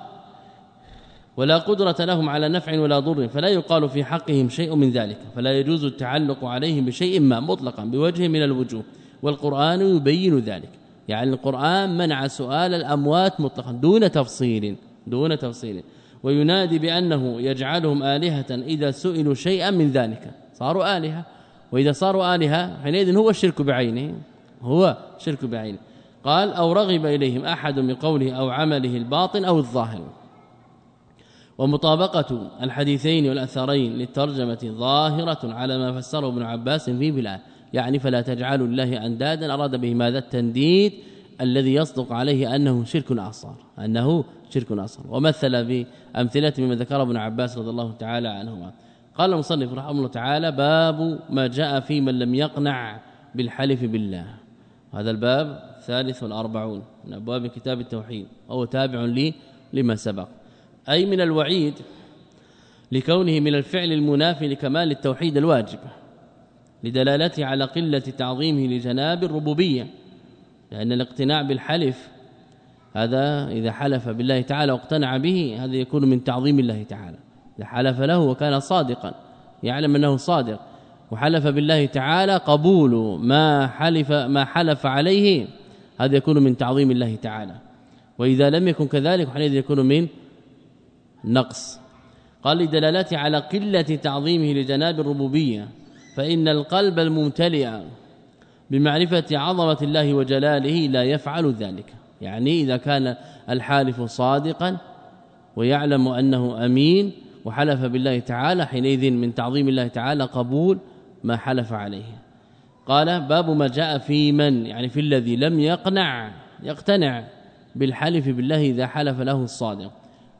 ولا قدرة لهم على نفع ولا ضر فلا يقال في حقهم شيء من ذلك فلا يجوز التعلق عليهم بشيء ما مطلقا بوجه من الوجوه والقرآن يبين ذلك. يعني القرآن منع سؤال الأموات مطلقا دون تفصيل دون تفصيل. وينادي بأنه يجعلهم آلهة إذا سئلوا شيئا من ذلك. صاروا آلهة. وإذا صاروا آلهة حينئذ هو الشرك بعينه. هو شرك بعينه. قال أو رغب إليهم أحد من قوله أو عمله الباطن أو الظاهر. ومطابقة الحديثين والأثرين للترجمة ظاهرة على ما فسره ابن عباس في بلاد. يعني فلا تجعلوا الله أندادا أراد به ماذا التنديد الذي يصدق عليه أنه شرك اصغر أنه شرك اصغر ومثل بامثله مما ذكره ابن عباس رضي الله تعالى عنهما. قال المصنف رحمه الله تعالى باب ما جاء في من لم يقنع بالحلف بالله. هذا الباب الثالث والأربعون من أبواب كتاب التوحيد وهو تابع لي لما سبق. أي من الوعيد لكونه من الفعل المنافي لكمال التوحيد الواجب لدلالته على قلة تعظيمه لجناب الربوبية لأن الاقتناع بالحلف هذا إذا حلف بالله تعالى واقتنع به هذا يكون من تعظيم الله تعالى. إذا حلف له وكان صادقا يعلم أنه صادق. وحلف بالله تعالى قبول ما حلف ما حلف عليه هذا يكون من تعظيم الله تعالى. وإذا لم يكن كذلك حينئذ يكون من نقص. قال لدلالته على قلة تعظيمه لجناب الربوبية فإن القلب الممتلئ بمعرفة عظمة الله وجلاله لا يفعل ذلك. يعني إذا كان الحالف صادقا ويعلم أنه أمين وحلف بالله تعالى حينئذ من تعظيم الله تعالى قبول ما حلف عليه. قال باب ما جاء في من؟ يعني في الذي لم يقنع يقتنع بالحلف بالله إذا حلف له الصادق.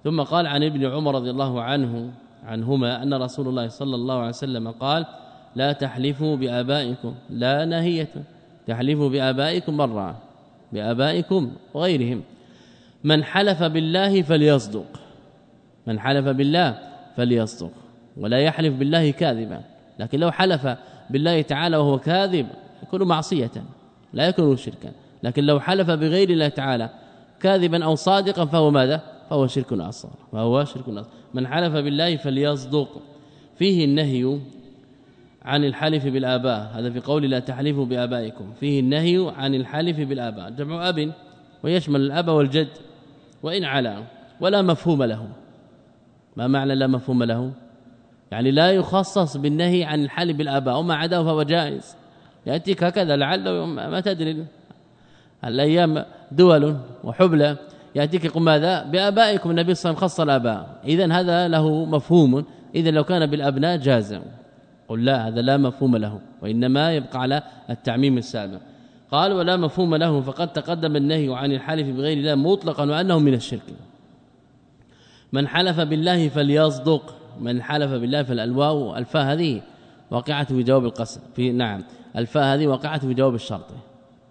ثم قال عن ابن عمر رضي الله عنه عنهما أن رسول الله صلى الله عليه وسلم قال لا تحلفوا بآبائكم. لا نهية. تحلفوا بآبائكم مرة. بآبائكم وغيرهم. من حلف بالله فليصدق. من حلف بالله فليصدق. ولا يحلف بالله كاذبا. لكن لو حلف بالله تعالى وهو كاذب يكون معصية. لا يكون شركا. لكن لو حلف بغير الله تعالى كاذبا أو صادقا فهو ماذا؟ فهو شرك أصغر. فهو شرك أصغر. من حلف بالله فليصدق. فيه النهي عن الحلف بالآباء. هذا في قول لا تحلفوا بآبائكم. فيه النهي عن الحلف بالآباء. جمع أب ويشمل الأب والجد. وإن علا ولا مفهوم له. ما معنى لا مفهوم له؟ يعني لا يخصص بالنهي عن الحلف بالآباء. وما عداه فهو جائز. يأتيك هكذا لعله ما تدري. الأيام دول وحبلة يأتيك يقول ماذا؟ بآبائكم النبي صلى الله عليه وسلم خص الآباء. إذن هذا له مفهوم. إذا لو كان بالأبناء جاز قل لا هذا لا مفهوم له وإنما يبقى على التعميم السابق. قال ولا مفهوم له فقد تقدم النهي عن الحلف بغير الله مطلقا وأنه من الشرك. من حلف بالله فليصدق من حلف بالله فالالواو الفاء هذه واقعة في جواب القسم في نعم الفاء هذه واقعة في جواب الشرط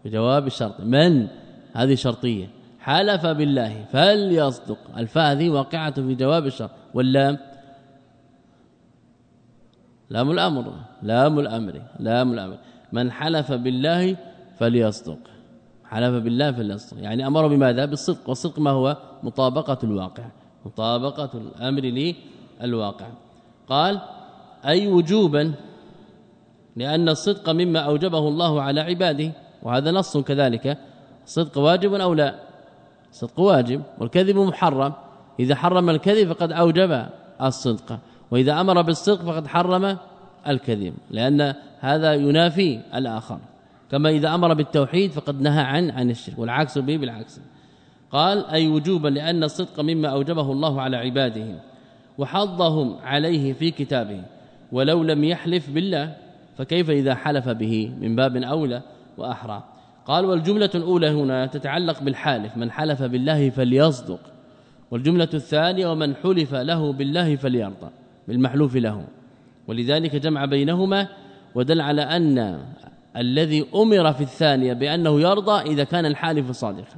في جواب الشرط. من؟ هذه شرطية. حلف بالله فليصدق الفاء هذه واقعة في جواب الشرط. واللام؟ لام الأمر لام الأمر لام الأمر. من حلف بالله فليصدق. حلف بالله فليصدق. يعني أمر بماذا؟ بالصدق. والصدق ما هو؟ مطابقة الواقع. مطابقة الأمر الواقع قال أي وجوبا؟ لأن الصدق مما أوجبه الله على عباده. وهذا نص كذلك. الصدق واجب أو لا؟ الصدق واجب. والكذب محرم. إذا حرم الكذب فقد أوجب الصدق. وإذا أمر بالصدق فقد حرم الكذب لأن هذا ينافي الآخر. كما إذا أمر بالتوحيد فقد نهى عن عن الشرك والعكس به بالعكس. قال أي وجوبا لأن الصدق مما أوجبه الله على عباده وحضهم عليه في كتابه ولو لم يحلف بالله فكيف إذا حلف به من باب أولى وأحرى؟ قال والجملة الأولى هنا تتعلق بالحالف من حلف بالله فليصدق. والجملة الثانية ومن حلف له بالله فليرضى. بالمحلوف له. ولذلك جمع بينهما ودل على أن الذي أمر في الثانية بأنه يرضى إذا كان الحالف صادقا.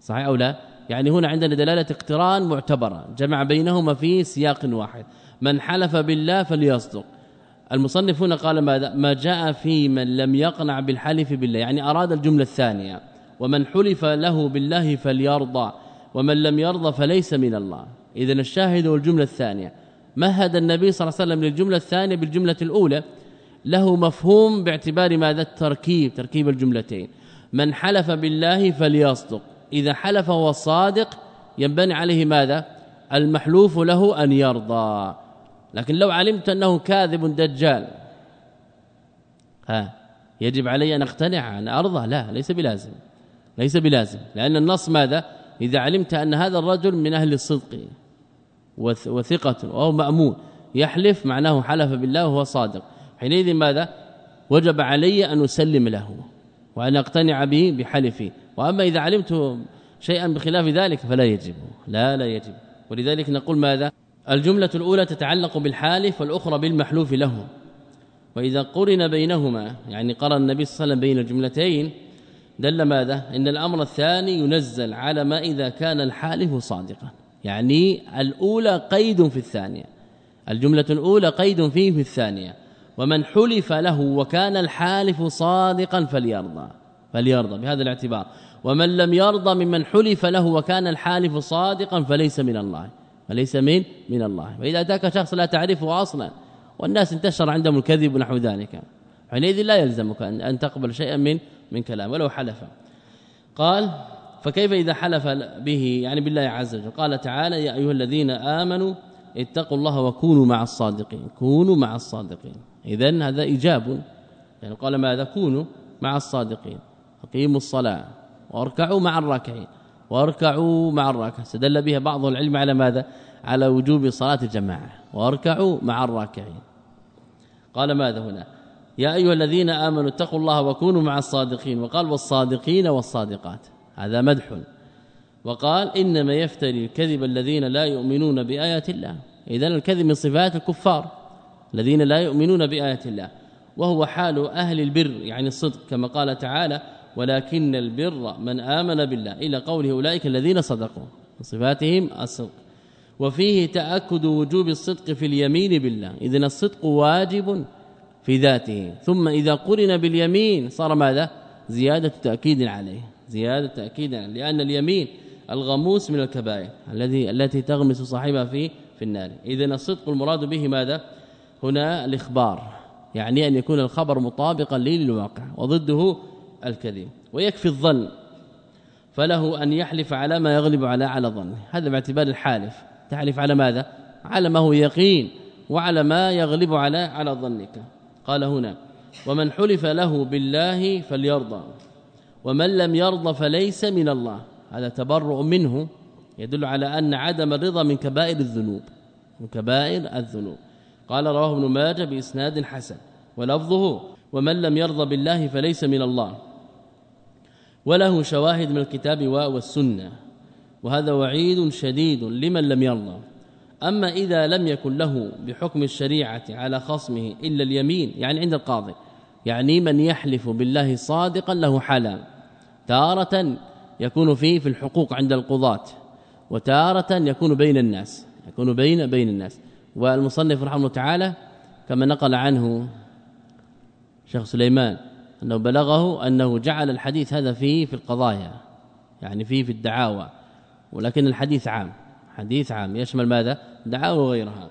صحيح أو لا؟ يعني هنا عندنا دلالة اقتران معتبرة. جمع بينهما في سياق واحد. من حلف بالله فليصدق. المصنف هنا قال ماذا؟ ما جاء في من لم يقنع بالحلف بالله. يعني أراد الجملة الثانية. ومن حلف له بالله فليرضى. ومن لم يرضى فليس من الله. اذا الشاهد والجملة الثانية. مهد النبي صلى الله عليه وسلم للجملة الثانية بالجملة الأولى له مفهوم باعتبار ماذا؟ التركيب تركيب الجملتين. من حلف بالله فليصدق. إذا حلف وهو صادق ينبني عليه ماذا؟ المحلوف له أن يرضى. لكن لو علمت أنه كاذب دجال ها يجب علي أن أقتنع أن أرضى. لا ليس بلازم. ليس بلازم. لأن النص ماذا؟ إذا علمت أن هذا الرجل من أهل الصدق. وثقة وهو مأمون. يحلف معناه حلف بالله وهو صادق. حينئذ ماذا؟ وجب علي أن أسلم له وأن أقتنع به بحلفي. وأما إذا علمت شيئا بخلاف ذلك فلا يجب. لا لا يجب. ولذلك نقول ماذا؟ الجملة الأولى تتعلق بالحالف والأخرى بالمحلوف له. وإذا قرن بينهما يعني قرن النبي صلى الله عليه وسلم بين الجملتين دل ماذا؟ إن الأمر الثاني ينزل على ما إذا كان الحالف صادقا. يعني الأولى قيد في الثانية. الجملة الأولى قيد فيه في الثانية. ومن حلف له وكان الحالف صادقا فليرضى. فليرضى بهذا الاعتبار. ومن لم يرضى ممن حلف له وكان الحالف صادقا فليس من الله. فليس من من الله. واذا أتاك شخص لا تعرفه أصلا والناس انتشر عندهم الكذب ونحو ذلك. حينئذ لا يلزمك ان تقبل شيئا من من كلام ولو حلف قال فكيف إذا حلف به؟ يعني بالله عز وجل. قال تعالى يا أيها الذين آمنوا اتقوا الله وكونوا مع الصادقين. كونوا مع الصادقين. اذا هذا إيجاب. يعني قال ماذا كونوا مع الصادقين؟ أقيموا الصلاة واركعوا مع الراكعين. واركعوا مع الراكعين استدل بها بعض العلم على ماذا؟ على وجوب صلاة الجماعة. واركعوا مع الراكعين. قال ماذا هنا؟ يا أيها الذين آمنوا اتقوا الله وكونوا مع الصادقين. وقال والصادقين والصادقات. هذا مدح. وقال إنما يفتري الكذب الذين لا يؤمنون بآيات الله. اذا الكذب من صفات الكفار الذين لا يؤمنون بآيات الله. وهو حال أهل البر يعني الصدق كما قال تعالى ولكن البر من آمن بالله. إلى قوله أولئك الذين صدقوا. صفاتهم الصدق. وفيه تأكد وجوب الصدق في اليمين بالله. اذا الصدق واجب في ذاته. ثم إذا قرن باليمين صار ماذا؟ زيادة تأكيد عليه. زيادة تأكيد عليه لأن اليمين الغموس من الكبائر الذي التي تغمس صاحبها في في النار. اذا الصدق المراد به ماذا؟ هنا الإخبار يعني أن يكون الخبر مطابقا للواقع وضده الكذب ويكفي الظن فله أن يحلف على ما يغلب على على ظنه. هذا باعتبار الحالف. تحلف على ماذا؟ على ما هو يقين وعلى ما يغلب على على ظنك. قال هنا ومن حلف له بالله فليرضى ومن لم يرضى فليس من الله. هذا تبرؤ منه يدل على أن عدم الرضا من كبائر الذنوب من كبائر الذنوب. قال رواه ابن ماجه بإسناد حسن. ولفظه ومن لم يرضى بالله فليس من الله. وله شواهد من الكتاب والسنة. وهذا وعيد شديد لمن لم يرضى. أما إذا لم يكن له بحكم الشريعة على خصمه إلا اليمين يعني عند القاضي يعني من يحلف بالله صادقا له حالان تارة يكون فيه في الحقوق عند القضاة وتارة يكون بين الناس يكون بين بين الناس. والمصنف رحمه الله تعالى كما نقل عنه شيخ سليمان أنه بلغه أنه جعل الحديث هذا فيه في القضايا يعني فيه في الدعاوى ولكن الحديث عام حديث عام. يشمل ماذا؟ دعاوى وغيرها.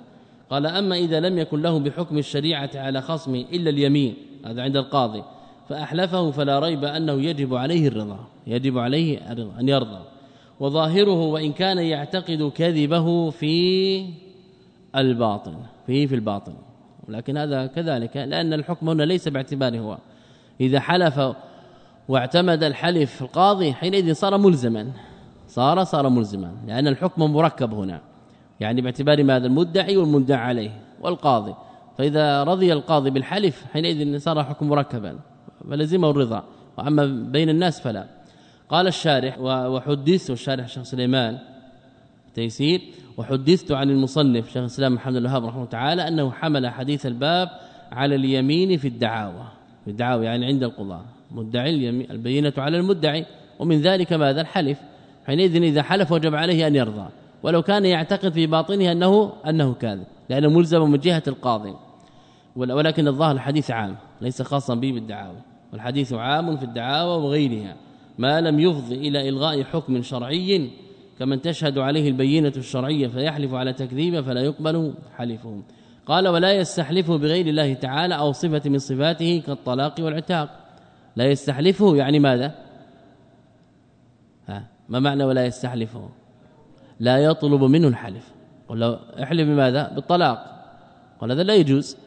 قال أما إذا لم يكن له بحكم الشريعة على خصمه إلا اليمين هذا عند القاضي. فأحلفه فلا ريب أنه يجب عليه الرضا يجب عليه الرضا أن يرضى. وظاهره وإن كان يعتقد كذبه في الباطن فيه في الباطن. ولكن هذا كذلك لأن الحكم هنا ليس باعتباره هو. إذا حلف واعتمد الحلف القاضي حينئذ صار ملزما. صار صار ملزما لأن الحكم مركب هنا. يعني باعتبار ماذا؟ المدعي والمدعى عليه والقاضي. فإذا رضي القاضي بالحلف حينئذ صار حكم مركبا فلزمه الرضا وأما بين الناس فلا. قال الشارح وحدثت الشارح الشيخ سليمان تيسير وحدثت عن المصنف شيخ الإسلام محمد الوهاب رحمه الله تعالى أنه حمل حديث الباب على اليمين في الدعاوى. في الدعاوى يعني عند القضاء مدعي اليمين البينة على المدعي ومن ذلك ماذا؟ الحلف. حينئذ إذا حلف وجب عليه أن يرضى. ولو كان يعتقد في باطنه انه أنه كاذب لأنه ملزم من جهة القاضي. ولكن الظاهر الحديث عام ليس خاصا به بالدعاوى. والحديث عام في الدعاوى وغيرها. ما لم يفضي إلى إلغاء حكم شرعي كمن تشهد عليه البينة الشرعية فيحلف على تكذيبه فلا يقبل حلفه. قال ولا يستحلفه بغير الله تعالى أو صفة من صفاته كالطلاق والعتاق. لا يستحلفه يعني ماذا؟ ها ما معنى ولا يستحلفه؟ لا يطلب منه الحلف. قل له احلف بماذا؟ بالطلاق. قال هذا لا يجوز.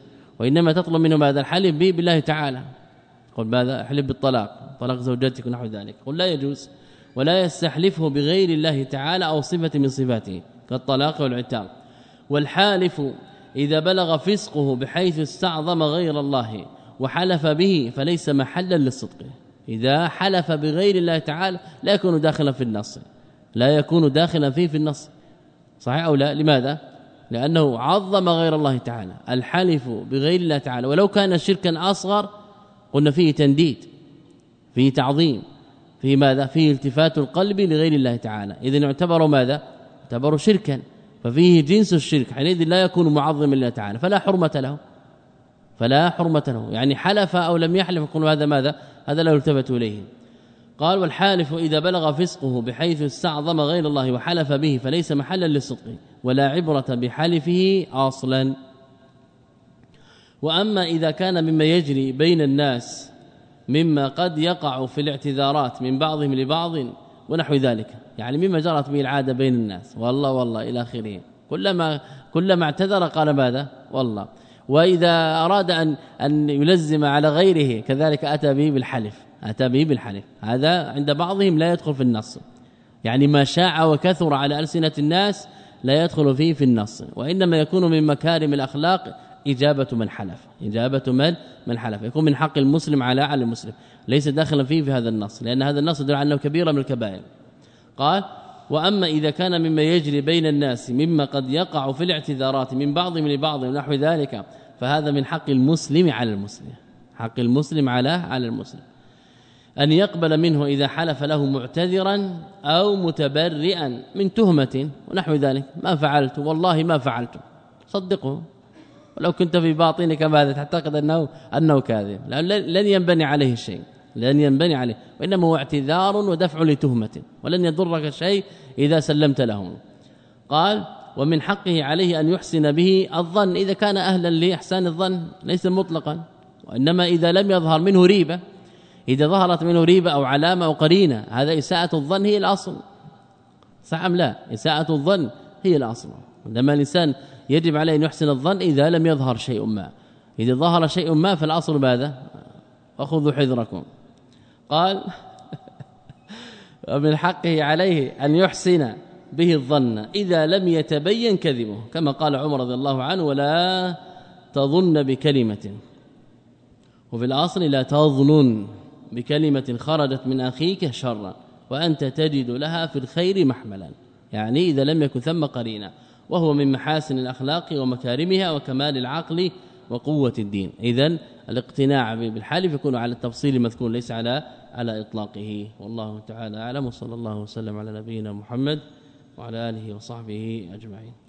وإنما تطلب منه ماذا الحلف به بالله تعالى. قل ماذا؟ احلف بالطلاق. طلاق زوجتك ونحو ذلك. قل لا يجوز ولا يستحلفه بغير الله تعالى أو صفة من صفاته كالطلاق والعتاق. والحالف إذا بلغ فسقه بحيث استعظم غير الله وحلف به فليس محلا للصدق. إذا حلف بغير الله تعالى لا يكون داخلا في النص. لا يكون داخلا فيه في النص. صحيح أو لا؟ لماذا؟ لأنه عظم غير الله تعالى الحلف بغير الله تعالى. ولو كان شركا أصغر قلنا فيه تنديد فيه تعظيم فيه ماذا؟ فيه التفات القلب لغير الله تعالى. اذا يعتبر ماذا؟ يعتبر شركا. ففيه جنس الشرك حينئذ لا يكون معظما لله تعالى فلا حرمة له. فلا حرمة له. يعني حلف أو لم يحلف يقول هذا ماذا؟ هذا لا يلتفت إليه. قال والحالف إذا بلغ فسقه بحيث استعظم غير الله وحلف به فليس محلا للصدق ولا عبرة بحلفه أصلا. وأما إذا كان مما يجري بين الناس مما قد يقع في الاعتذارات من بعضهم لبعض ونحو ذلك. يعني مما جرت به العادة بين الناس. والله والله إلى آخره. كلما كلما اعتذر قال ماذا؟ والله. وإذا أراد أن أن يلزم على غيره كذلك أتى به بالحلف. أتى به بالحلف. هذا عند بعضهم لا يدخل في النص. يعني ما شاع وكثر على ألسنة الناس لا يدخل فيه في النص. وإنما يكون من مكارم الأخلاق إجابة من حلف. إجابة من من حلف. يكون من حق المسلم على على المسلم. ليس داخلا فيه في هذا النص. لأن هذا النص يدل على أنه كبيره من الكبائر. قال وأما إذا كان مما يجري بين الناس مما قد يقع في الاعتذارات من بعضهم لبعض ونحو ذلك فهذا من حق المسلم على المسلم. حق المسلم على على المسلم. أن يقبل منه إذا حلف له معتذرا أو متبرئا من تهمة ونحو ذلك. ما فعلت؟ والله ما فعلت. صدقه. ولو كنت في باطنك ماذا تعتقد انه أنه كاذب. لن ينبني عليه شيء. لن ينبني عليه. وإنما هو اعتذار ودفع لتهمة. ولن يضرك شيء إذا سلمت له قال ومن حقه عليه أن يحسن به الظن. إذا كان أهلا لإحسان الظن ليس مطلقا. وإنما إذا لم يظهر منه ريبة إذا ظهرت منه ريبة أو علامة أو قرينة هذا إساءة الظن هي الأصل. صح ام لا إساءة الظن هي الأصل. لما الإنسان يجب عليه أن يحسن الظن إذا لم يظهر شيء ما. إذا ظهر شيء ما فالأصل ماذا؟ اخذوا حذركم. قال ومن حقه عليه أن يحسن به الظن إذا لم يتبين كذبه. كما قال عمر رضي الله عنه ولا تظن بكلمة. وفي الأصل لا تظن بكلمة خرجت من أخيك شرا وأنت تجد لها في الخير محملا. يعني إذا لم يكن ثم قرينه وهو من محاسن الأخلاق ومكارمها وكمال العقل وقوة الدين. اذا الاقتناع بالحالف يكون على التفصيل المذكور ليس على على إطلاقه. والله تعالى أعلم وصلى الله وسلم على نبينا محمد وعلى آله وصحبه أجمعين.